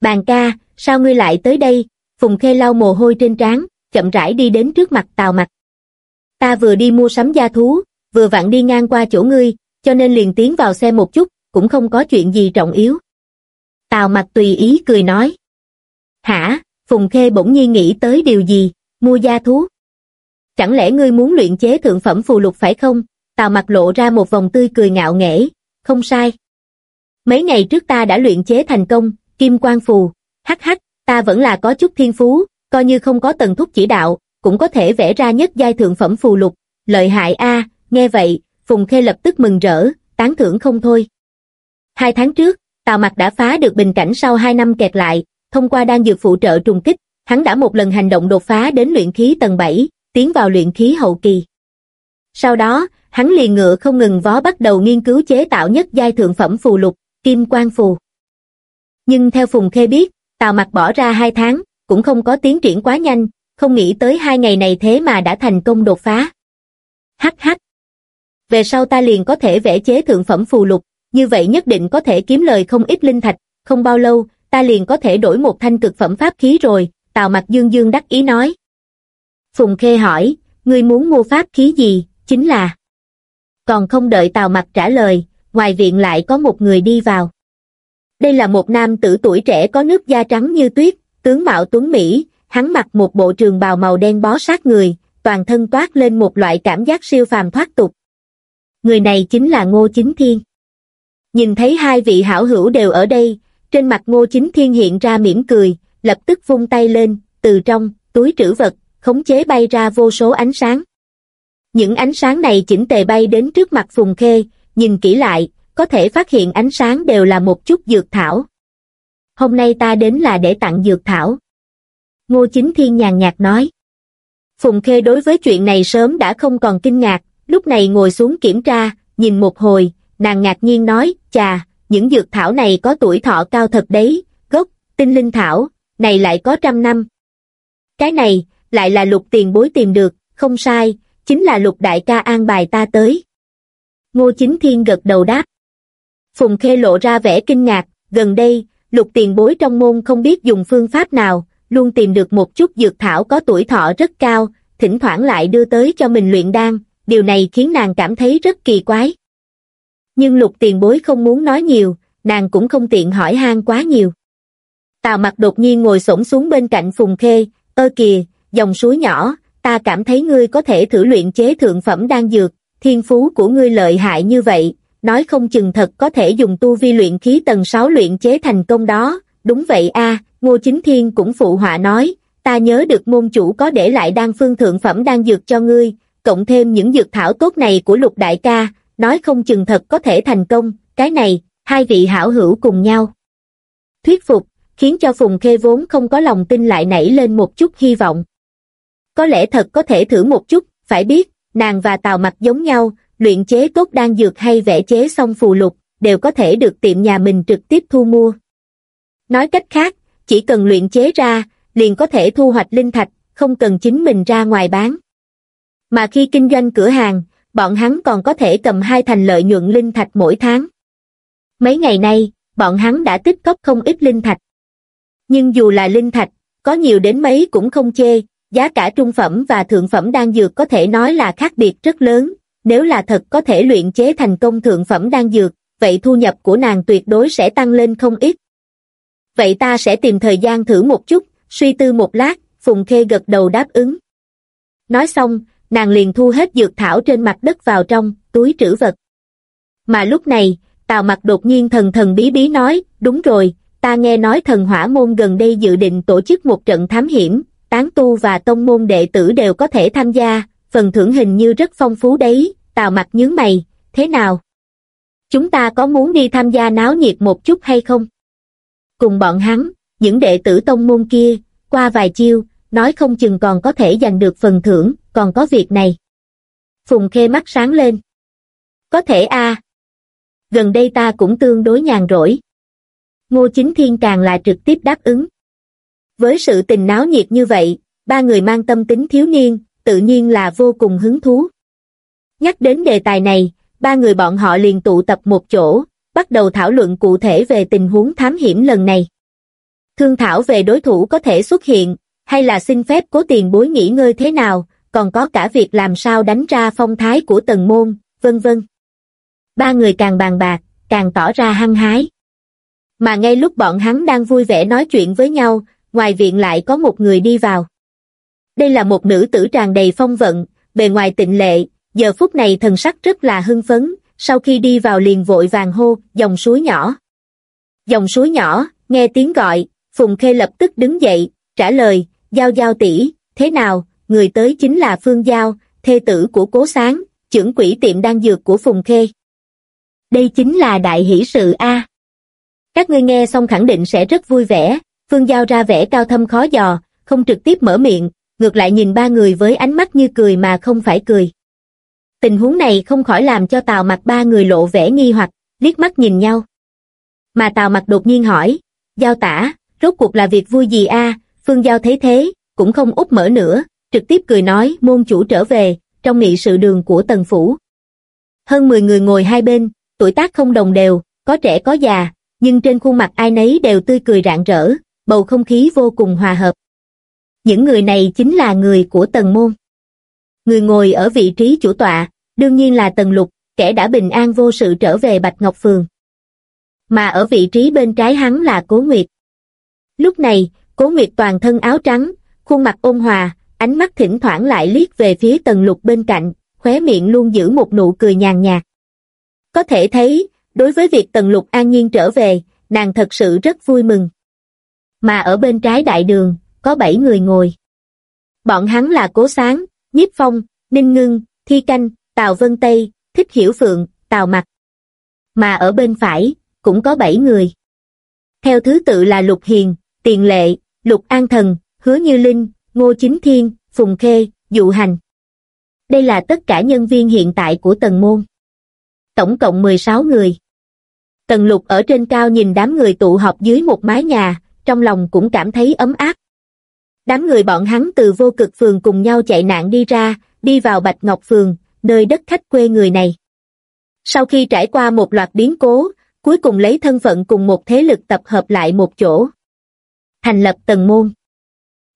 A: Bàn ca, sao ngươi lại tới đây? Phùng Khê lau mồ hôi trên trán, chậm rãi đi đến trước mặt Tào Mặc. Ta vừa đi mua sắm gia thú, vừa vặn đi ngang qua chỗ ngươi, cho nên liền tiến vào xe một chút, cũng không có chuyện gì trọng yếu. Tào mặt tùy ý cười nói. Hả, Phùng Khê bỗng nhiên nghĩ tới điều gì, mua gia thú. Chẳng lẽ ngươi muốn luyện chế thượng phẩm phù lục phải không? Tào mặt lộ ra một vòng tươi cười ngạo nghễ, không sai. Mấy ngày trước ta đã luyện chế thành công, kim quang phù, hắc hắc, ta vẫn là có chút thiên phú, coi như không có tần thúc chỉ đạo, cũng có thể vẽ ra nhất giai thượng phẩm phù lục, lợi hại a nghe vậy, Phùng Khê lập tức mừng rỡ, tán thưởng không thôi. Hai tháng trước, Tào Mặc đã phá được bình cảnh sau hai năm kẹt lại, thông qua đan dược phụ trợ trùng kích, hắn đã một lần hành động đột phá đến luyện khí tầng 7, tiến vào luyện khí hậu kỳ. Sau đó, hắn liền ngựa không ngừng vó bắt đầu nghiên cứu chế tạo nhất giai thượng phẩm phù lục, kim quang phù. Nhưng theo Phùng Khê biết, Tào Mặc bỏ ra hai tháng, cũng không có tiến triển quá nhanh, không nghĩ tới hai ngày này thế mà đã thành công đột phá. Hắc hắc. Về sau ta liền có thể vẽ chế thượng phẩm phù lục, như vậy nhất định có thể kiếm lời không ít linh thạch, không bao lâu, ta liền có thể đổi một thanh cực phẩm pháp khí rồi, Tào Mặc Dương Dương đắc ý nói. Phùng Khê hỏi, ngươi muốn mua pháp khí gì, chính là... Còn không đợi Tào Mặc trả lời, ngoài viện lại có một người đi vào. Đây là một nam tử tuổi trẻ có nước da trắng như tuyết, tướng mạo tuấn Mỹ, hắn mặc một bộ trường bào màu đen bó sát người, toàn thân toát lên một loại cảm giác siêu phàm thoát tục. Người này chính là Ngô Chính Thiên. Nhìn thấy hai vị hảo hữu đều ở đây, trên mặt Ngô Chính Thiên hiện ra mỉm cười, lập tức vung tay lên, từ trong, túi trữ vật, khống chế bay ra vô số ánh sáng. Những ánh sáng này chỉnh tề bay đến trước mặt Phùng Khê, nhìn kỹ lại, có thể phát hiện ánh sáng đều là một chút dược thảo. Hôm nay ta đến là để tặng dược thảo. Ngô Chính Thiên nhàn nhạt nói. Phùng Khê đối với chuyện này sớm đã không còn kinh ngạc, lúc này ngồi xuống kiểm tra, nhìn một hồi, nàng ngạc nhiên nói, chà, những dược thảo này có tuổi thọ cao thật đấy, gốc, tinh linh thảo, này lại có trăm năm. Cái này, lại là lục tiền bối tìm được, không sai, chính là lục đại ca an bài ta tới. Ngô Chính Thiên gật đầu đáp. Phùng Khê lộ ra vẻ kinh ngạc, gần đây, lục tiền bối trong môn không biết dùng phương pháp nào, luôn tìm được một chút dược thảo có tuổi thọ rất cao, thỉnh thoảng lại đưa tới cho mình luyện đan, điều này khiến nàng cảm thấy rất kỳ quái. Nhưng lục tiền bối không muốn nói nhiều, nàng cũng không tiện hỏi han quá nhiều. Tào mặt đột nhiên ngồi xổm xuống bên cạnh Phùng Khê, ơ kìa, dòng suối nhỏ, ta cảm thấy ngươi có thể thử luyện chế thượng phẩm đan dược, thiên phú của ngươi lợi hại như vậy, nói không chừng thật có thể dùng tu vi luyện khí tầng 6 luyện chế thành công đó, đúng vậy a Ngô Chính Thiên cũng phụ họa nói, ta nhớ được môn chủ có để lại đan phương thượng phẩm đan dược cho ngươi, cộng thêm những dược thảo tốt này của lục đại ca, nói không chừng thật có thể thành công, cái này, hai vị hảo hữu cùng nhau. Thuyết phục, khiến cho Phùng Khê vốn không có lòng tin lại nảy lên một chút hy vọng. Có lẽ thật có thể thử một chút, phải biết, nàng và Tào mặt giống nhau, luyện chế tốt đan dược hay vẽ chế xong phù lục, đều có thể được tiệm nhà mình trực tiếp thu mua. Nói cách khác, chỉ cần luyện chế ra, liền có thể thu hoạch linh thạch, không cần chính mình ra ngoài bán. Mà khi kinh doanh cửa hàng, bọn hắn còn có thể cầm hai thành lợi nhuận linh thạch mỗi tháng. Mấy ngày nay, bọn hắn đã tích cóp không ít linh thạch. Nhưng dù là linh thạch, có nhiều đến mấy cũng không chê, giá cả trung phẩm và thượng phẩm đan dược có thể nói là khác biệt rất lớn, nếu là thật có thể luyện chế thành công thượng phẩm đan dược, vậy thu nhập của nàng tuyệt đối sẽ tăng lên không ít. Vậy ta sẽ tìm thời gian thử một chút, suy tư một lát, Phùng Khê gật đầu đáp ứng. Nói xong, nàng liền thu hết dược thảo trên mặt đất vào trong, túi trữ vật. Mà lúc này, Tào Mặc đột nhiên thần thần bí bí nói, đúng rồi, ta nghe nói thần hỏa môn gần đây dự định tổ chức một trận thám hiểm, tán tu và tông môn đệ tử đều có thể tham gia, phần thưởng hình như rất phong phú đấy, Tào Mặc nhướng mày, thế nào? Chúng ta có muốn đi tham gia náo nhiệt một chút hay không? Cùng bọn hắn, những đệ tử tông môn kia, qua vài chiêu, nói không chừng còn có thể giành được phần thưởng, còn có việc này. Phùng Khê mắt sáng lên. Có thể a Gần đây ta cũng tương đối nhàn rỗi. Ngô Chính Thiên càng là trực tiếp đáp ứng. Với sự tình náo nhiệt như vậy, ba người mang tâm tính thiếu niên, tự nhiên là vô cùng hứng thú. Nhắc đến đề tài này, ba người bọn họ liền tụ tập một chỗ, bắt đầu thảo luận cụ thể về tình huống thám hiểm lần này. Thương thảo về đối thủ có thể xuất hiện, hay là xin phép cố tiền bối nghỉ ngơi thế nào, còn có cả việc làm sao đánh ra phong thái của tần môn, vân vân. Ba người càng bàn bạc, càng tỏ ra hăng hái. Mà ngay lúc bọn hắn đang vui vẻ nói chuyện với nhau, ngoài viện lại có một người đi vào. Đây là một nữ tử tràn đầy phong vận, bề ngoài tịnh lệ, giờ phút này thần sắc rất là hưng phấn, sau khi đi vào liền vội vàng hô, dòng suối nhỏ. Dòng suối nhỏ, nghe tiếng gọi, Phùng Khê lập tức đứng dậy, trả lời, Giao Giao tỷ thế nào, người tới chính là Phương Giao, thê tử của Cố Sáng, trưởng quỹ tiệm đan dược của Phùng Khê. Đây chính là đại hỷ sự A. Các ngươi nghe xong khẳng định sẽ rất vui vẻ, Phương Giao ra vẻ cao thâm khó dò, không trực tiếp mở miệng, ngược lại nhìn ba người với ánh mắt như cười mà không phải cười. Tình huống này không khỏi làm cho Tào mặt ba người lộ vẻ nghi hoặc, liếc mắt nhìn nhau. Mà Tào mặt đột nhiên hỏi, Giao tả, rốt cuộc là việc vui gì a? Phương Giao thấy thế, cũng không úp mở nữa, trực tiếp cười nói môn chủ trở về, trong nghị sự đường của tần phủ. Hơn 10 người ngồi hai bên, tuổi tác không đồng đều, có trẻ có già, nhưng trên khuôn mặt ai nấy đều tươi cười rạng rỡ, bầu không khí vô cùng hòa hợp. Những người này chính là người của tần môn. Người ngồi ở vị trí chủ tọa, đương nhiên là tần lục, kẻ đã bình an vô sự trở về Bạch Ngọc Phường. Mà ở vị trí bên trái hắn là Cố Nguyệt. Lúc này, Cố Nguyệt toàn thân áo trắng, khuôn mặt ôn hòa, ánh mắt thỉnh thoảng lại liếc về phía tần lục bên cạnh, khóe miệng luôn giữ một nụ cười nhàn nhạt. Có thể thấy, đối với việc tần lục an nhiên trở về, nàng thật sự rất vui mừng. Mà ở bên trái đại đường, có bảy người ngồi. Bọn hắn là Cố Sáng, Nhiếp Phong, Ninh Ngưng, Thi Canh, Tào Vân Tây, Thích Hiểu Phượng, Tào Mặc. Mà ở bên phải, cũng có bảy người. Theo thứ tự là Lục Hiền, Tiền Lệ, Lục An Thần, Hứa Như Linh, Ngô Chính Thiên, Phùng Khê, Dụ Hành. Đây là tất cả nhân viên hiện tại của Tần Môn. Tổng cộng 16 người. Tần Lục ở trên cao nhìn đám người tụ họp dưới một mái nhà, trong lòng cũng cảm thấy ấm áp. Đám người bọn hắn từ vô cực phường cùng nhau chạy nạn đi ra, đi vào Bạch Ngọc phường, nơi đất khách quê người này. Sau khi trải qua một loạt biến cố, cuối cùng lấy thân phận cùng một thế lực tập hợp lại một chỗ. Thành lập tần môn.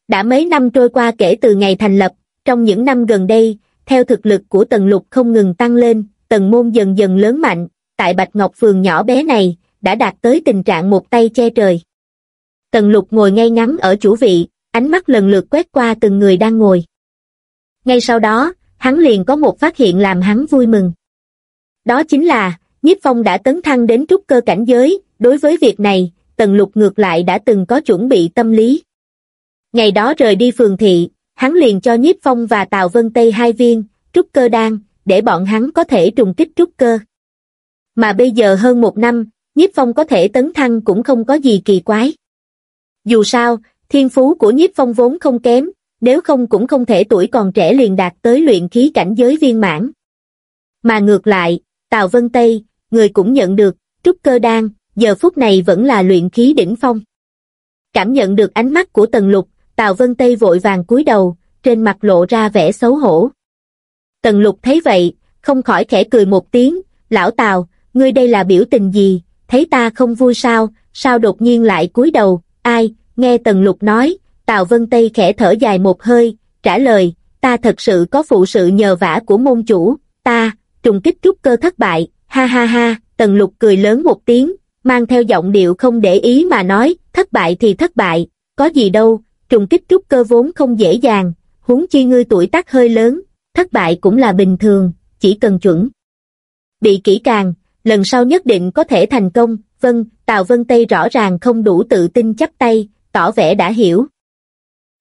A: Đã mấy năm trôi qua kể từ ngày thành lập, trong những năm gần đây, theo thực lực của tần lục không ngừng tăng lên, tần môn dần dần lớn mạnh, tại Bạch Ngọc Phường nhỏ bé này, đã đạt tới tình trạng một tay che trời. Tần lục ngồi ngay ngắn ở chủ vị, ánh mắt lần lượt quét qua từng người đang ngồi. Ngay sau đó, hắn liền có một phát hiện làm hắn vui mừng. Đó chính là, Nhiếp Phong đã tấn thăng đến trúc cơ cảnh giới, đối với việc này, Tần Lục ngược lại đã từng có chuẩn bị tâm lý. Ngày đó rời đi phường thị, hắn liền cho Nhiếp Phong và Tào Vân Tây hai viên, trúc cơ đan, để bọn hắn có thể trùng kích trúc cơ. Mà bây giờ hơn một năm, Nhiếp Phong có thể tấn thăng cũng không có gì kỳ quái. Dù sao, thiên phú của Nhiếp Phong vốn không kém, nếu không cũng không thể tuổi còn trẻ liền đạt tới luyện khí cảnh giới viên mãn. Mà ngược lại, Tào Vân Tây, người cũng nhận được, trúc cơ đan, giờ phút này vẫn là luyện khí đỉnh phong. Cảm nhận được ánh mắt của Tần Lục, Tào Vân Tây vội vàng cúi đầu, trên mặt lộ ra vẻ xấu hổ. Tần Lục thấy vậy, không khỏi khẽ cười một tiếng, lão Tào, ngươi đây là biểu tình gì, thấy ta không vui sao, sao đột nhiên lại cúi đầu, ai, nghe Tần Lục nói, Tào Vân Tây khẽ thở dài một hơi, trả lời, ta thật sự có phụ sự nhờ vả của môn chủ, ta, trùng kích trúc cơ thất bại, ha ha ha, Tần Lục cười lớn một tiếng, mang theo giọng điệu không để ý mà nói, thất bại thì thất bại, có gì đâu, trùng kích trúc cơ vốn không dễ dàng, huống chi ngươi tuổi tác hơi lớn, thất bại cũng là bình thường, chỉ cần chuẩn. Bị kỹ càng, lần sau nhất định có thể thành công, vâng, Tào Vân Tây rõ ràng không đủ tự tin chấp tay, tỏ vẻ đã hiểu.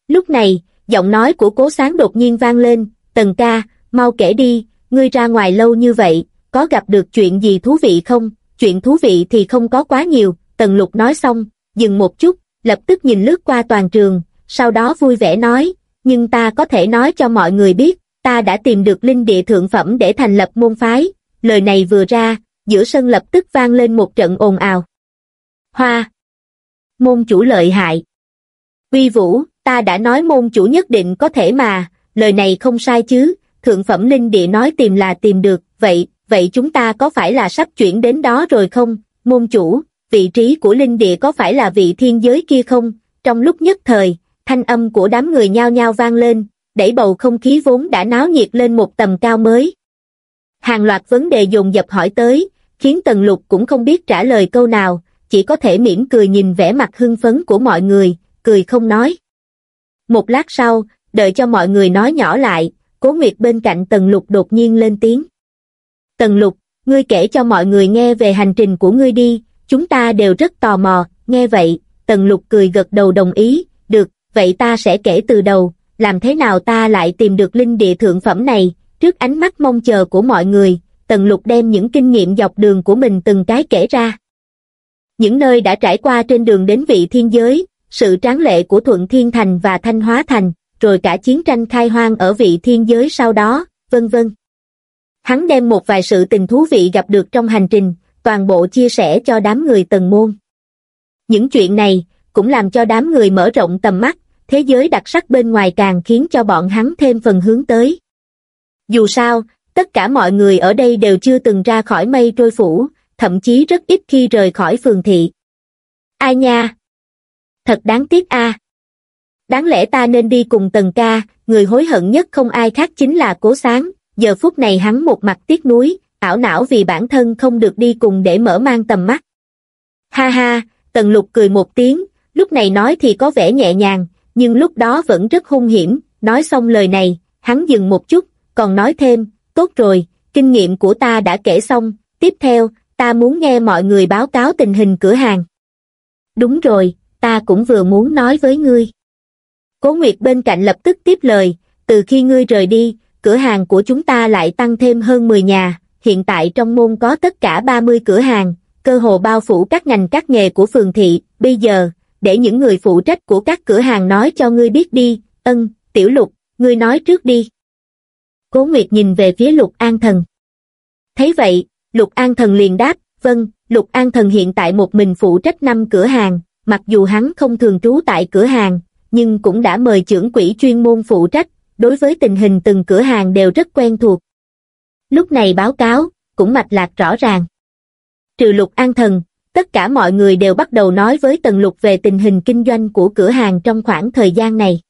A: Lúc này, giọng nói của cố sáng đột nhiên vang lên, tần ca, mau kể đi, ngươi ra ngoài lâu như vậy, có gặp được chuyện gì thú vị không? Chuyện thú vị thì không có quá nhiều, tần lục nói xong, dừng một chút, lập tức nhìn lướt qua toàn trường, sau đó vui vẻ nói, nhưng ta có thể nói cho mọi người biết, ta đã tìm được linh địa thượng phẩm để thành lập môn phái, lời này vừa ra, giữa sân lập tức vang lên một trận ồn ào. Hoa! Môn chủ lợi hại! Uy vũ, ta đã nói môn chủ nhất định có thể mà, lời này không sai chứ, thượng phẩm linh địa nói tìm là tìm được, vậy, vậy chúng ta có phải là sắp chuyển đến đó rồi không, môn chủ, vị trí của linh địa có phải là vị thiên giới kia không, trong lúc nhất thời, thanh âm của đám người nhao nhao vang lên, đẩy bầu không khí vốn đã náo nhiệt lên một tầm cao mới. Hàng loạt vấn đề dồn dập hỏi tới, khiến Tần Lục cũng không biết trả lời câu nào, chỉ có thể mỉm cười nhìn vẻ mặt hưng phấn của mọi người, cười không nói. Một lát sau, đợi cho mọi người nói nhỏ lại, Cố Nguyệt bên cạnh Tần Lục đột nhiên lên tiếng. Tần Lục, ngươi kể cho mọi người nghe về hành trình của ngươi đi, chúng ta đều rất tò mò, nghe vậy, Tần Lục cười gật đầu đồng ý, được, vậy ta sẽ kể từ đầu, làm thế nào ta lại tìm được linh địa thượng phẩm này, trước ánh mắt mong chờ của mọi người, Tần Lục đem những kinh nghiệm dọc đường của mình từng cái kể ra. Những nơi đã trải qua trên đường đến vị thiên giới, sự tráng lệ của Thuận Thiên Thành và Thanh Hóa Thành, rồi cả chiến tranh khai hoang ở vị thiên giới sau đó, vân vân. Hắn đem một vài sự tình thú vị gặp được trong hành trình, toàn bộ chia sẻ cho đám người tần môn. Những chuyện này, cũng làm cho đám người mở rộng tầm mắt, thế giới đặc sắc bên ngoài càng khiến cho bọn hắn thêm phần hướng tới. Dù sao, tất cả mọi người ở đây đều chưa từng ra khỏi mây trôi phủ, thậm chí rất ít khi rời khỏi phường thị. Ai nha? Thật đáng tiếc a. Đáng lẽ ta nên đi cùng tần ca, người hối hận nhất không ai khác chính là cố sáng, giờ phút này hắn một mặt tiếc nuối, ảo não vì bản thân không được đi cùng để mở mang tầm mắt. Ha ha, tần lục cười một tiếng, lúc này nói thì có vẻ nhẹ nhàng, nhưng lúc đó vẫn rất hung hiểm, nói xong lời này, hắn dừng một chút, còn nói thêm, tốt rồi, kinh nghiệm của ta đã kể xong, tiếp theo, ta muốn nghe mọi người báo cáo tình hình cửa hàng. Đúng rồi, ta cũng vừa muốn nói với ngươi. Cố Nguyệt bên cạnh lập tức tiếp lời, từ khi ngươi rời đi, cửa hàng của chúng ta lại tăng thêm hơn 10 nhà, hiện tại trong môn có tất cả 30 cửa hàng, cơ hồ bao phủ các ngành các nghề của phường thị, bây giờ, để những người phụ trách của các cửa hàng nói cho ngươi biết đi, ân, tiểu lục, ngươi nói trước đi. Cố Nguyệt nhìn về phía lục an thần. Thấy vậy, lục an thần liền đáp, vâng, lục an thần hiện tại một mình phụ trách năm cửa hàng, mặc dù hắn không thường trú tại cửa hàng, nhưng cũng đã mời trưởng quỹ chuyên môn phụ trách, đối với tình hình từng cửa hàng đều rất quen thuộc. Lúc này báo cáo, cũng mạch lạc rõ ràng. Trừ lục an thần, tất cả mọi người đều bắt đầu nói với Tần Lục về tình hình kinh doanh của cửa hàng trong khoảng thời gian này.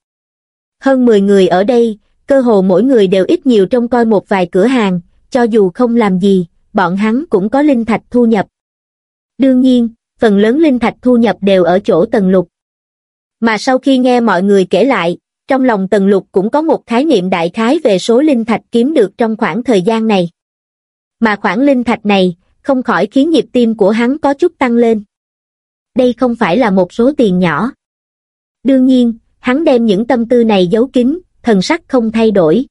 A: Hơn 10 người ở đây, cơ hồ mỗi người đều ít nhiều trông coi một vài cửa hàng, cho dù không làm gì, bọn hắn cũng có linh thạch thu nhập. Đương nhiên, phần lớn linh thạch thu nhập đều ở chỗ Tần Lục. Mà sau khi nghe mọi người kể lại, trong lòng Tần Lục cũng có một khái niệm đại khái về số linh thạch kiếm được trong khoảng thời gian này. Mà khoản linh thạch này, không khỏi khiến nhịp tim của hắn có chút tăng lên. Đây không phải là một số tiền nhỏ. Đương nhiên, hắn đem những tâm tư này giấu kín, thần sắc không thay đổi.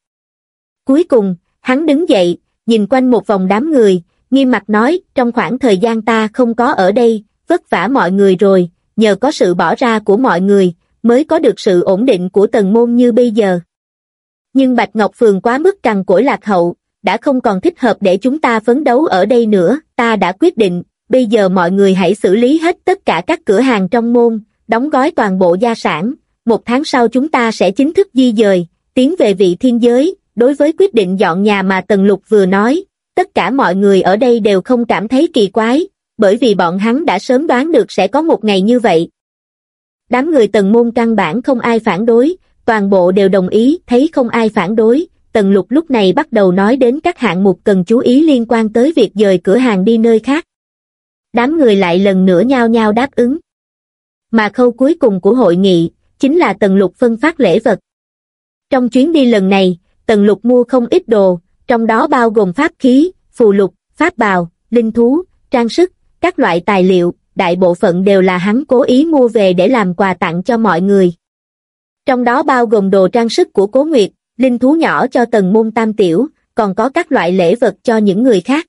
A: Cuối cùng, hắn đứng dậy, nhìn quanh một vòng đám người, nghiêm mặt nói, trong khoảng thời gian ta không có ở đây, vất vả mọi người rồi, nhờ có sự bỏ ra của mọi người, mới có được sự ổn định của tần môn như bây giờ. Nhưng Bạch Ngọc Phường quá mức cằn cỗi lạc hậu, đã không còn thích hợp để chúng ta phấn đấu ở đây nữa, ta đã quyết định, bây giờ mọi người hãy xử lý hết tất cả các cửa hàng trong môn, đóng gói toàn bộ gia sản, một tháng sau chúng ta sẽ chính thức di dời, tiến về vị thiên giới, đối với quyết định dọn nhà mà Tần Lục vừa nói, tất cả mọi người ở đây đều không cảm thấy kỳ quái, bởi vì bọn hắn đã sớm đoán được sẽ có một ngày như vậy. Đám người tần môn căn bản không ai phản đối, toàn bộ đều đồng ý, thấy không ai phản đối, tần lục lúc này bắt đầu nói đến các hạng mục cần chú ý liên quan tới việc dời cửa hàng đi nơi khác. Đám người lại lần nữa nhao nhao đáp ứng. Mà khâu cuối cùng của hội nghị, chính là tần lục phân phát lễ vật. Trong chuyến đi lần này, tần lục mua không ít đồ, trong đó bao gồm pháp khí, phù lục, pháp bào, linh thú, trang sức, các loại tài liệu, đại bộ phận đều là hắn cố ý mua về để làm quà tặng cho mọi người. Trong đó bao gồm đồ trang sức của Cố Nguyệt, linh thú nhỏ cho tầng môn tam tiểu, còn có các loại lễ vật cho những người khác.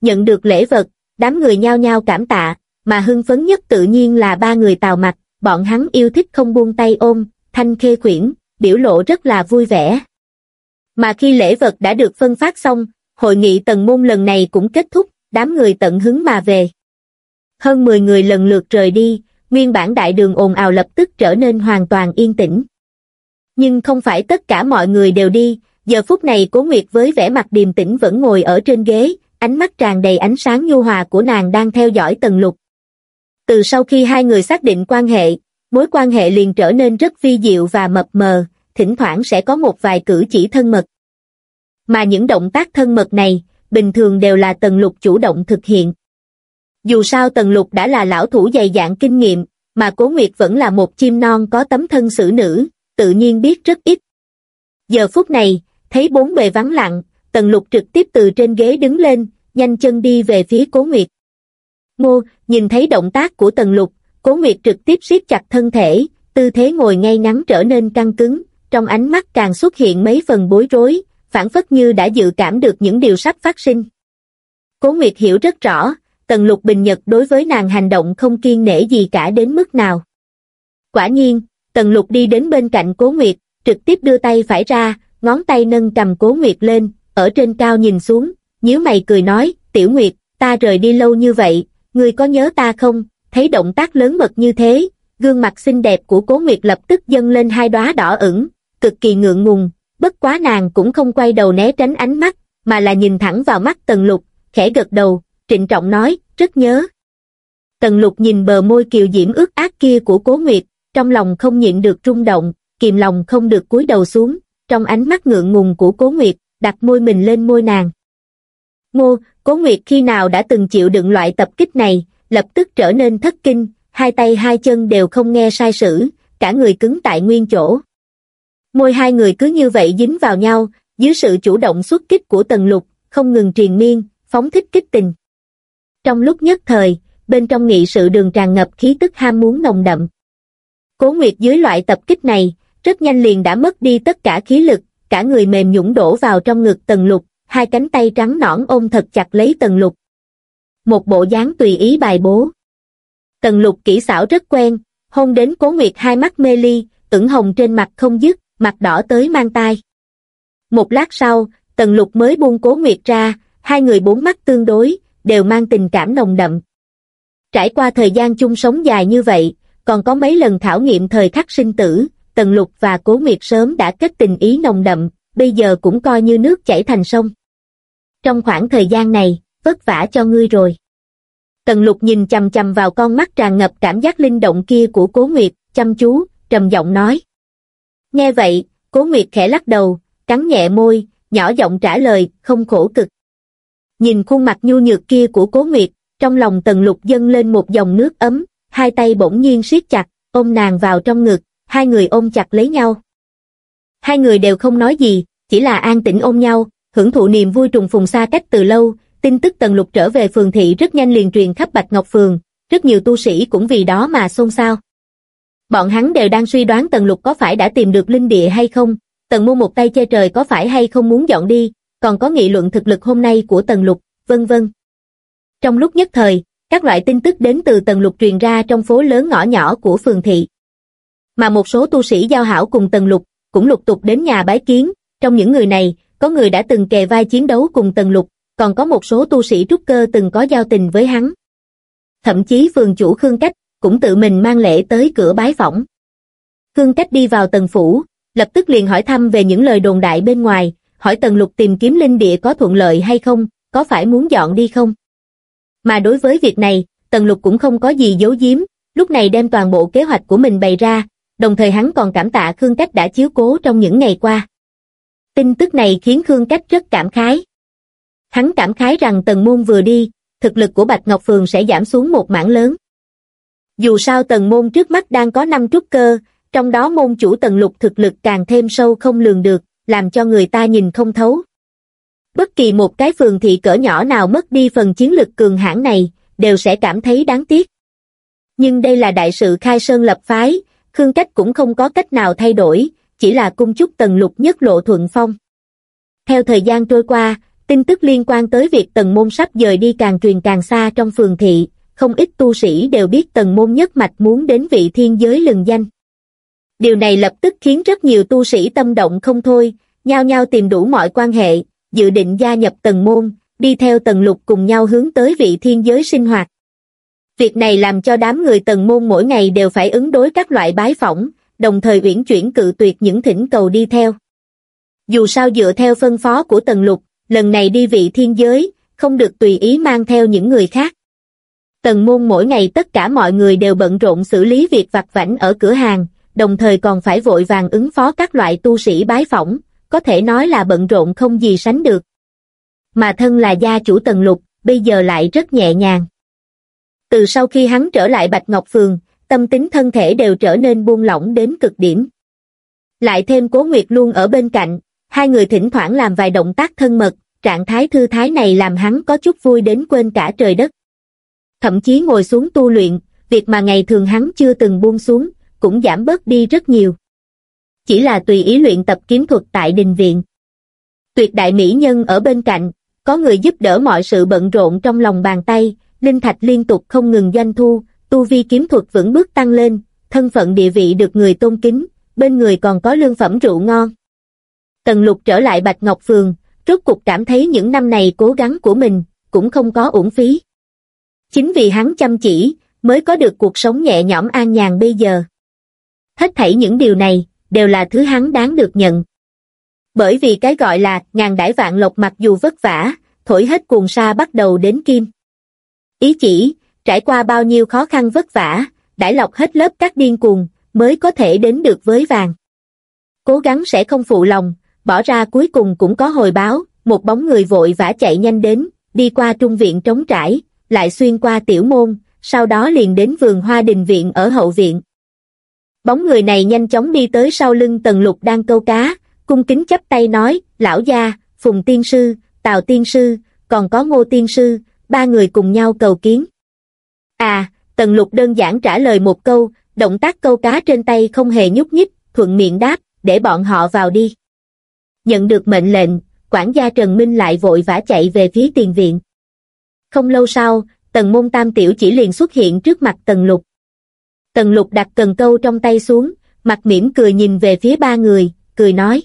A: Nhận được lễ vật, đám người nhao nhao cảm tạ, mà hưng phấn nhất tự nhiên là ba người tào mặt, bọn hắn yêu thích không buông tay ôm, thanh khê khuyển, biểu lộ rất là vui vẻ. Mà khi lễ vật đã được phân phát xong, hội nghị tần môn lần này cũng kết thúc, đám người tận hứng mà về. Hơn 10 người lần lượt rời đi, nguyên bản đại đường ồn ào lập tức trở nên hoàn toàn yên tĩnh. Nhưng không phải tất cả mọi người đều đi, giờ phút này Cố Nguyệt với vẻ mặt điềm tĩnh vẫn ngồi ở trên ghế, ánh mắt tràn đầy ánh sáng nhu hòa của nàng đang theo dõi tần lục. Từ sau khi hai người xác định quan hệ, mối quan hệ liền trở nên rất vi diệu và mập mờ, thỉnh thoảng sẽ có một vài cử chỉ thân mật. Mà những động tác thân mật này, bình thường đều là tần lục chủ động thực hiện. Dù sao tần lục đã là lão thủ dày dạn kinh nghiệm, mà cố nguyệt vẫn là một chim non có tấm thân xử nữ, tự nhiên biết rất ít. Giờ phút này, thấy bốn bề vắng lặng, tần lục trực tiếp từ trên ghế đứng lên, nhanh chân đi về phía cố nguyệt. Ngô, nhìn thấy động tác của tần lục, cố nguyệt trực tiếp siết chặt thân thể, tư thế ngồi ngay ngắn trở nên căng cứng, trong ánh mắt càng xuất hiện mấy phần bối rối, phản phất như đã dự cảm được những điều sắp phát sinh. Cố Nguyệt hiểu rất rõ, Tần Lục Bình Nhật đối với nàng hành động không kiên nể gì cả đến mức nào. Quả nhiên, Tần Lục đi đến bên cạnh Cố Nguyệt, trực tiếp đưa tay phải ra, ngón tay nâng cầm Cố Nguyệt lên, ở trên cao nhìn xuống, nhíu mày cười nói, Tiểu Nguyệt, ta rời đi lâu như vậy, ngươi có nhớ ta không? Thấy động tác lớn mật như thế, gương mặt xinh đẹp của Cố Nguyệt lập tức dâng lên hai đóa đỏ ửng, cực kỳ ngượng ngùng, bất quá nàng cũng không quay đầu né tránh ánh mắt, mà là nhìn thẳng vào mắt Tần Lục, khẽ gật đầu, trịnh trọng nói, rất nhớ. Tần Lục nhìn bờ môi kiều diễm ướt át kia của Cố Nguyệt, trong lòng không nhịn được rung động, kìm lòng không được cúi đầu xuống, trong ánh mắt ngượng ngùng của Cố Nguyệt, đặt môi mình lên môi nàng. Ngô, Cố Nguyệt khi nào đã từng chịu đựng loại tập kích này, lập tức trở nên thất kinh, hai tay hai chân đều không nghe sai sử, cả người cứng tại nguyên chỗ. Môi hai người cứ như vậy dính vào nhau, dưới sự chủ động xuất kích của Tần Lục, không ngừng triền miên, phóng thích kích tình. Trong lúc nhất thời, bên trong nghị sự đường tràn ngập khí tức ham muốn nồng đậm. Cố Nguyệt dưới loại tập kích này, rất nhanh liền đã mất đi tất cả khí lực, cả người mềm nhũng đổ vào trong ngực Tần Lục, hai cánh tay trắng nõn ôm thật chặt lấy Tần Lục. Một bộ dáng tùy ý bài bố. Tần Lục kỹ xảo rất quen, hôn đến Cố Nguyệt hai mắt mê ly, ửng hồng trên mặt không dứt, mặt đỏ tới mang tai. Một lát sau, Tần Lục mới buông Cố Nguyệt ra, hai người bốn mắt tương đối, đều mang tình cảm nồng đậm. Trải qua thời gian chung sống dài như vậy, còn có mấy lần khảo nghiệm thời khắc sinh tử, Tần Lục và Cố Nguyệt sớm đã kết tình ý nồng đậm, bây giờ cũng coi như nước chảy thành sông. Trong khoảng thời gian này, vất vả cho ngươi rồi. Tần Lục nhìn chầm chầm vào con mắt tràn ngập cảm giác linh động kia của Cố Nguyệt, chăm chú, trầm giọng nói. Nghe vậy, Cố Nguyệt khẽ lắc đầu, cắn nhẹ môi, nhỏ giọng trả lời, không khổ cực. Nhìn khuôn mặt nhu nhược kia của Cố Nguyệt, trong lòng Tần Lục dâng lên một dòng nước ấm, hai tay bỗng nhiên siết chặt, ôm nàng vào trong ngực, hai người ôm chặt lấy nhau. Hai người đều không nói gì, chỉ là an tĩnh ôm nhau, hưởng thụ niềm vui trùng phùng xa cách từ lâu, tin tức Tần Lục trở về phường thị rất nhanh liền truyền khắp Bạch Ngọc Phường, rất nhiều tu sĩ cũng vì đó mà xôn xao. Bọn hắn đều đang suy đoán Tần Lục có phải đã tìm được linh địa hay không, Tần mua một tay che trời có phải hay không muốn dọn đi, còn có nghị luận thực lực hôm nay của Tần Lục, vân vân. Trong lúc nhất thời, các loại tin tức đến từ Tần Lục truyền ra trong phố lớn ngõ nhỏ của phường thị. Mà một số tu sĩ giao hảo cùng Tần Lục, cũng lục tục đến nhà bái kiến, trong những người này, có người đã từng kề vai chiến đấu cùng Tần Lục, còn có một số tu sĩ trúc cơ từng có giao tình với hắn. Thậm chí phường chủ Khương Cách, cũng tự mình mang lễ tới cửa bái phỏng. Khương Cách đi vào tầng phủ, lập tức liền hỏi thăm về những lời đồn đại bên ngoài, hỏi tần lục tìm kiếm linh địa có thuận lợi hay không, có phải muốn dọn đi không. Mà đối với việc này, tần lục cũng không có gì giấu giếm, lúc này đem toàn bộ kế hoạch của mình bày ra, đồng thời hắn còn cảm tạ Khương Cách đã chiếu cố trong những ngày qua. Tin tức này khiến Khương Cách rất cảm khái. Hắn cảm khái rằng tần môn vừa đi, thực lực của Bạch Ngọc Phường sẽ giảm xuống một mảng lớn. Dù sao tần môn trước mắt đang có năm trúc cơ, trong đó môn chủ tần lục thực lực càng thêm sâu không lường được, làm cho người ta nhìn không thấu. Bất kỳ một cái phường thị cỡ nhỏ nào mất đi phần chiến lực cường hãn này, đều sẽ cảm thấy đáng tiếc. Nhưng đây là đại sự khai sơn lập phái, Khương Cách cũng không có cách nào thay đổi, chỉ là cung chúc tần lục nhất lộ thuận phong. Theo thời gian trôi qua, tin tức liên quan tới việc tần môn sắp dời đi càng truyền càng xa trong phường thị, không ít tu sĩ đều biết tần môn nhất mạch muốn đến vị thiên giới lừng danh. Điều này lập tức khiến rất nhiều tu sĩ tâm động không thôi, nhao nhao tìm đủ mọi quan hệ, dự định gia nhập tần môn, đi theo tần lục cùng nhau hướng tới vị thiên giới sinh hoạt. Việc này làm cho đám người tần môn mỗi ngày đều phải ứng đối các loại bái phỏng, đồng thời uyển chuyển cự tuyệt những thỉnh cầu đi theo. Dù sao dựa theo phân phó của tần lục, lần này đi vị thiên giới, không được tùy ý mang theo những người khác. Tần môn mỗi ngày tất cả mọi người đều bận rộn xử lý việc vặt vảnh ở cửa hàng, đồng thời còn phải vội vàng ứng phó các loại tu sĩ bái phỏng, có thể nói là bận rộn không gì sánh được. Mà thân là gia chủ tần lục, bây giờ lại rất nhẹ nhàng. Từ sau khi hắn trở lại Bạch Ngọc Phường, tâm tính thân thể đều trở nên buông lỏng đến cực điểm. Lại thêm Cố Nguyệt luôn ở bên cạnh, hai người thỉnh thoảng làm vài động tác thân mật, trạng thái thư thái này làm hắn có chút vui đến quên cả trời đất. Thậm chí ngồi xuống tu luyện, việc mà ngày thường hắn chưa từng buông xuống, cũng giảm bớt đi rất nhiều. Chỉ là tùy ý luyện tập kiếm thuật tại đình viện. Tuyệt đại mỹ nhân ở bên cạnh, có người giúp đỡ mọi sự bận rộn trong lòng bàn tay, linh thạch liên tục không ngừng doanh thu, tu vi kiếm thuật vững bước tăng lên, thân phận địa vị được người tôn kính, bên người còn có lương phẩm rượu ngon. Tần lục trở lại Bạch Ngọc Phường, rốt cục cảm thấy những năm này cố gắng của mình, cũng không có uổng phí. Chính vì hắn chăm chỉ, mới có được cuộc sống nhẹ nhõm an nhàn bây giờ. Hết thảy những điều này, đều là thứ hắn đáng được nhận. Bởi vì cái gọi là ngàn đãi vạn lộc mặc dù vất vả, thổi hết cuồng sa bắt đầu đến kim. Ý chỉ, trải qua bao nhiêu khó khăn vất vả, đãi lọc hết lớp các điên cuồng, mới có thể đến được với vàng. Cố gắng sẽ không phụ lòng, bỏ ra cuối cùng cũng có hồi báo, một bóng người vội vã chạy nhanh đến, đi qua trung viện trống trải, lại xuyên qua tiểu môn, sau đó liền đến vườn hoa đình viện ở hậu viện. Bóng người này nhanh chóng đi tới sau lưng tần lục đang câu cá, cung kính chấp tay nói, lão gia, phùng tiên sư, tào tiên sư, còn có ngô tiên sư, ba người cùng nhau cầu kiến. À, tần lục đơn giản trả lời một câu, động tác câu cá trên tay không hề nhúc nhích, thuận miệng đáp, để bọn họ vào đi. Nhận được mệnh lệnh, quản gia Trần Minh lại vội vã chạy về phía tiền viện. Không lâu sau, tần môn tam tiểu chỉ liền xuất hiện trước mặt tần lục. Tần lục đặt cần câu trong tay xuống, mặt mỉm cười nhìn về phía ba người, cười nói.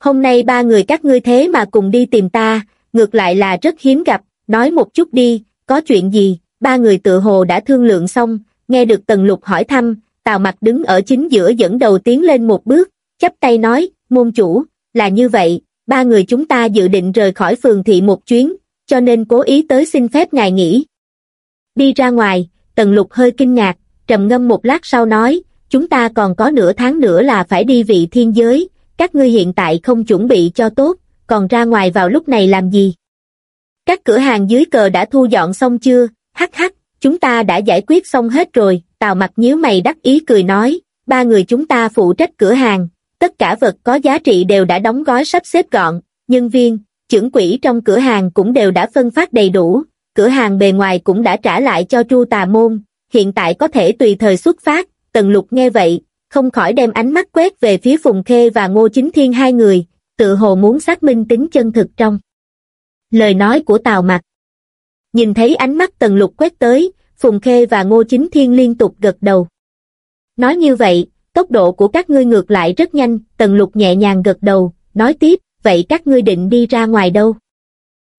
A: Hôm nay ba người các ngươi thế mà cùng đi tìm ta, ngược lại là rất hiếm gặp, nói một chút đi, có chuyện gì, ba người tự hồ đã thương lượng xong, nghe được tần lục hỏi thăm, tào mặt đứng ở chính giữa dẫn đầu tiến lên một bước, chắp tay nói, môn chủ, là như vậy, ba người chúng ta dự định rời khỏi phường thị một chuyến, cho nên cố ý tới xin phép ngài nghỉ. Đi ra ngoài, tần lục hơi kinh ngạc, trầm ngâm một lát sau nói, chúng ta còn có nửa tháng nữa là phải đi vị thiên giới, các ngươi hiện tại không chuẩn bị cho tốt, còn ra ngoài vào lúc này làm gì? Các cửa hàng dưới cờ đã thu dọn xong chưa? Hắc hắc, chúng ta đã giải quyết xong hết rồi, Tào mặt nhíu mày đắc ý cười nói, ba người chúng ta phụ trách cửa hàng, tất cả vật có giá trị đều đã đóng gói sắp xếp gọn, nhân viên, trưởng quỹ trong cửa hàng cũng đều đã phân phát đầy đủ, cửa hàng bề ngoài cũng đã trả lại cho chu Tà Môn, hiện tại có thể tùy thời xuất phát, Tần Lục nghe vậy, không khỏi đem ánh mắt quét về phía Phùng Khê và Ngô Chính Thiên hai người, tự hồ muốn xác minh tính chân thực trong. Lời nói của Tào Mặc Nhìn thấy ánh mắt Tần Lục quét tới, Phùng Khê và Ngô Chính Thiên liên tục gật đầu. Nói như vậy, tốc độ của các ngươi ngược lại rất nhanh, Tần Lục nhẹ nhàng gật đầu, nói tiếp, vậy các ngươi định đi ra ngoài đâu?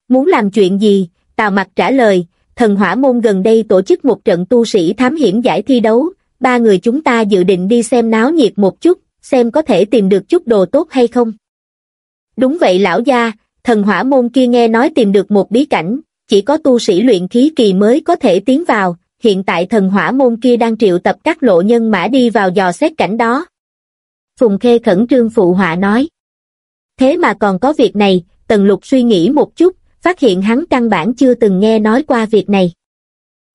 A: Muốn làm chuyện gì? Tào Mặc trả lời, thần hỏa môn gần đây tổ chức một trận tu sĩ thám hiểm giải thi đấu, ba người chúng ta dự định đi xem náo nhiệt một chút, xem có thể tìm được chút đồ tốt hay không. Đúng vậy lão gia, thần hỏa môn kia nghe nói tìm được một bí cảnh, chỉ có tu sĩ luyện khí kỳ mới có thể tiến vào, hiện tại thần hỏa môn kia đang triệu tập các lộ nhân mã đi vào dò xét cảnh đó. Phùng Khê khẩn trương phụ họa nói. Thế mà còn có việc này, Tần Lục suy nghĩ một chút, phát hiện hắn căn bản chưa từng nghe nói qua việc này.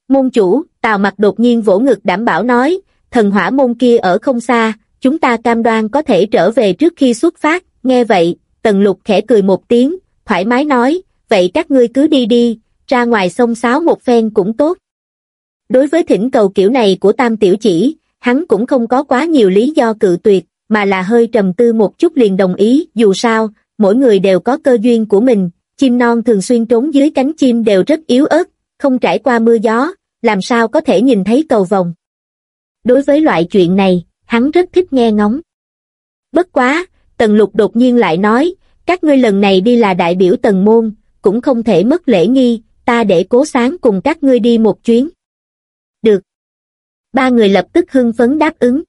A: Môn chủ, Tào Mặc đột nhiên vỗ ngực đảm bảo nói, thần hỏa môn kia ở không xa, chúng ta cam đoan có thể trở về trước khi xuất phát, nghe vậy, Tần Lục khẽ cười một tiếng, thoải mái nói, vậy các ngươi cứ đi đi, ra ngoài sông sáo một phen cũng tốt. Đối với thỉnh cầu kiểu này của Tam Tiểu Chỉ, hắn cũng không có quá nhiều lý do cự tuyệt, mà là hơi trầm tư một chút liền đồng ý, dù sao, mỗi người đều có cơ duyên của mình, chim non thường xuyên trốn dưới cánh chim đều rất yếu ớt, không trải qua mưa gió, làm sao có thể nhìn thấy cầu vòng. Đối với loại chuyện này, hắn rất thích nghe ngóng. Bất quá, Tần Lục đột nhiên lại nói, các ngươi lần này đi là đại biểu Tần Môn, cũng không thể mất lễ nghi, ta để cố sáng cùng các ngươi đi một chuyến. Được. Ba người lập tức hưng phấn đáp ứng.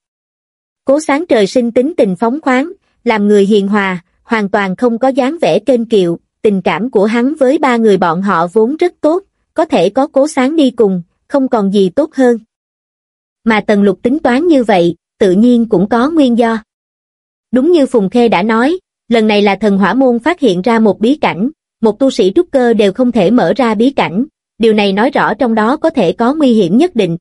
A: Cố sáng trời sinh tính tình phóng khoáng, làm người hiền hòa, hoàn toàn không có dáng vẻ kênh kiệu, tình cảm của hắn với ba người bọn họ vốn rất tốt, có thể có cố sáng đi cùng, không còn gì tốt hơn. Mà Tần Lục tính toán như vậy, tự nhiên cũng có nguyên do. Đúng như Phùng Khê đã nói, lần này là thần hỏa môn phát hiện ra một bí cảnh, một tu sĩ trúc cơ đều không thể mở ra bí cảnh, điều này nói rõ trong đó có thể có nguy hiểm nhất định.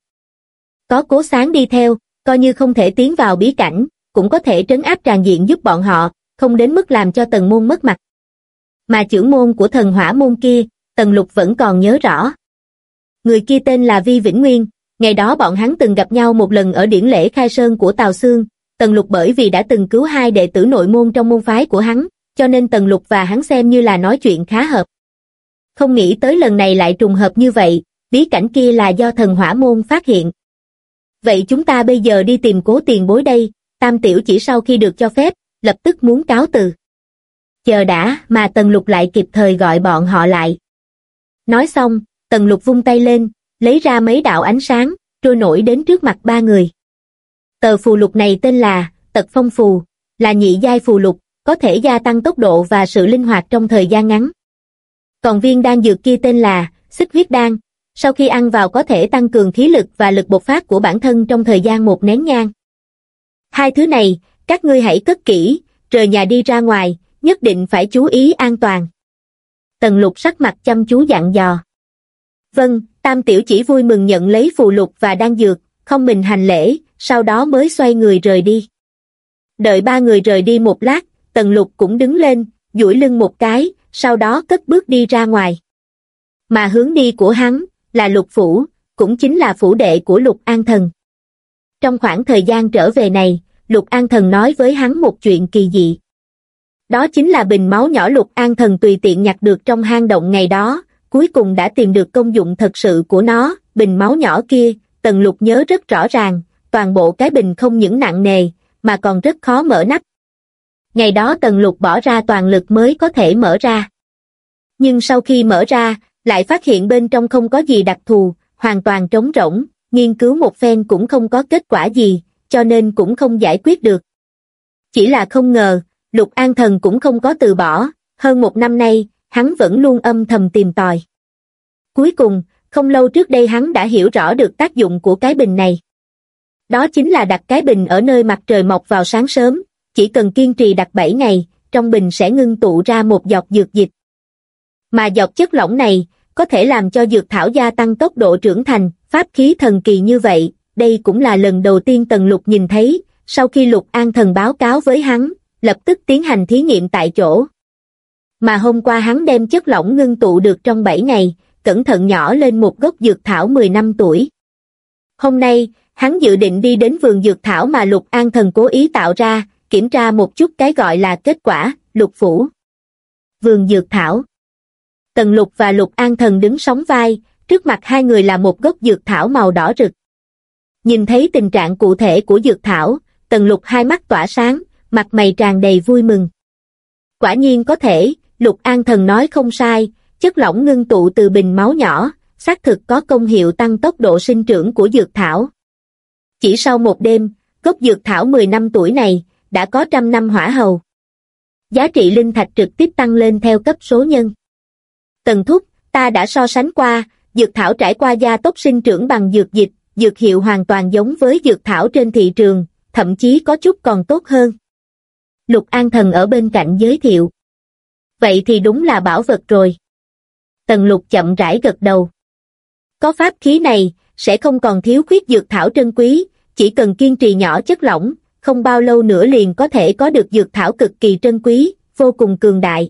A: Có cố sáng đi theo, coi như không thể tiến vào bí cảnh, cũng có thể trấn áp tràn diện giúp bọn họ, không đến mức làm cho tần môn mất mặt. Mà trưởng môn của thần hỏa môn kia, tần lục vẫn còn nhớ rõ. Người kia tên là Vi Vĩnh Nguyên, ngày đó bọn hắn từng gặp nhau một lần ở điển lễ khai sơn của Tào Sương, tần lục bởi vì đã từng cứu hai đệ tử nội môn trong môn phái của hắn, cho nên tần lục và hắn xem như là nói chuyện khá hợp. Không nghĩ tới lần này lại trùng hợp như vậy, bí cảnh kia là do thần hỏa môn phát hiện. Vậy chúng ta bây giờ đi tìm cố tiền bối đây, tam tiểu chỉ sau khi được cho phép, lập tức muốn cáo từ. Chờ đã, mà Tần Lục lại kịp thời gọi bọn họ lại. Nói xong, Tần Lục vung tay lên, lấy ra mấy đạo ánh sáng, trôi nổi đến trước mặt ba người. Tờ phù lục này tên là Tật Phong Phù, là nhị giai phù lục, có thể gia tăng tốc độ và sự linh hoạt trong thời gian ngắn. Còn viên đan dược kia tên là Xích huyết đan, sau khi ăn vào có thể tăng cường khí lực và lực bộc phát của bản thân trong thời gian một nén nhang. Hai thứ này, các ngươi hãy cất kỹ, rời nhà đi ra ngoài, nhất định phải chú ý an toàn. Tần lục sắc mặt chăm chú dặn dò. Vâng, tam tiểu chỉ vui mừng nhận lấy phù lục và đan dược, không mình hành lễ, sau đó mới xoay người rời đi. Đợi ba người rời đi một lát, tần lục cũng đứng lên, duỗi lưng một cái, sau đó cất bước đi ra ngoài. Mà hướng đi của hắn, là lục phủ, cũng chính là phủ đệ của lục an thần. Trong khoảng thời gian trở về này, lục an thần nói với hắn một chuyện kỳ dị. Đó chính là bình máu nhỏ lục an thần tùy tiện nhặt được trong hang động ngày đó, cuối cùng đã tìm được công dụng thật sự của nó, bình máu nhỏ kia, tần lục nhớ rất rõ ràng, toàn bộ cái bình không những nặng nề, mà còn rất khó mở nắp. Ngày đó tần lục bỏ ra toàn lực mới có thể mở ra. Nhưng sau khi mở ra, lại phát hiện bên trong không có gì đặc thù, hoàn toàn trống rỗng, nghiên cứu một phen cũng không có kết quả gì, cho nên cũng không giải quyết được. Chỉ là không ngờ, Lục An Thần cũng không có từ bỏ, hơn một năm nay, hắn vẫn luôn âm thầm tìm tòi. Cuối cùng, không lâu trước đây hắn đã hiểu rõ được tác dụng của cái bình này. Đó chính là đặt cái bình ở nơi mặt trời mọc vào sáng sớm, chỉ cần kiên trì đặt 7 ngày, trong bình sẽ ngưng tụ ra một giọt dược dịch. Mà giọt chất lỏng này, có thể làm cho dược thảo gia tăng tốc độ trưởng thành, pháp khí thần kỳ như vậy, đây cũng là lần đầu tiên Tần Lục nhìn thấy, sau khi Lục An Thần báo cáo với hắn, lập tức tiến hành thí nghiệm tại chỗ. Mà hôm qua hắn đem chất lỏng ngưng tụ được trong 7 ngày, cẩn thận nhỏ lên một gốc dược thảo 10 năm tuổi. Hôm nay, hắn dự định đi đến vườn dược thảo mà Lục An Thần cố ý tạo ra, kiểm tra một chút cái gọi là kết quả, lục phủ. Vườn dược thảo Tần Lục và Lục An Thần đứng sóng vai, trước mặt hai người là một gốc dược thảo màu đỏ rực. Nhìn thấy tình trạng cụ thể của dược thảo, Tần Lục hai mắt tỏa sáng, mặt mày tràn đầy vui mừng. Quả nhiên có thể, Lục An Thần nói không sai, chất lỏng ngưng tụ từ bình máu nhỏ, xác thực có công hiệu tăng tốc độ sinh trưởng của dược thảo. Chỉ sau một đêm, gốc dược thảo 10 năm tuổi này, đã có trăm năm hỏa hầu. Giá trị linh thạch trực tiếp tăng lên theo cấp số nhân. Tần thúc, ta đã so sánh qua, dược thảo trải qua gia tốc sinh trưởng bằng dược dịch, dược hiệu hoàn toàn giống với dược thảo trên thị trường, thậm chí có chút còn tốt hơn. Lục An Thần ở bên cạnh giới thiệu. Vậy thì đúng là bảo vật rồi. Tần Lục chậm rãi gật đầu. Có pháp khí này, sẽ không còn thiếu khuyết dược thảo trân quý, chỉ cần kiên trì nhỏ chất lỏng, không bao lâu nữa liền có thể có được dược thảo cực kỳ trân quý, vô cùng cường đại.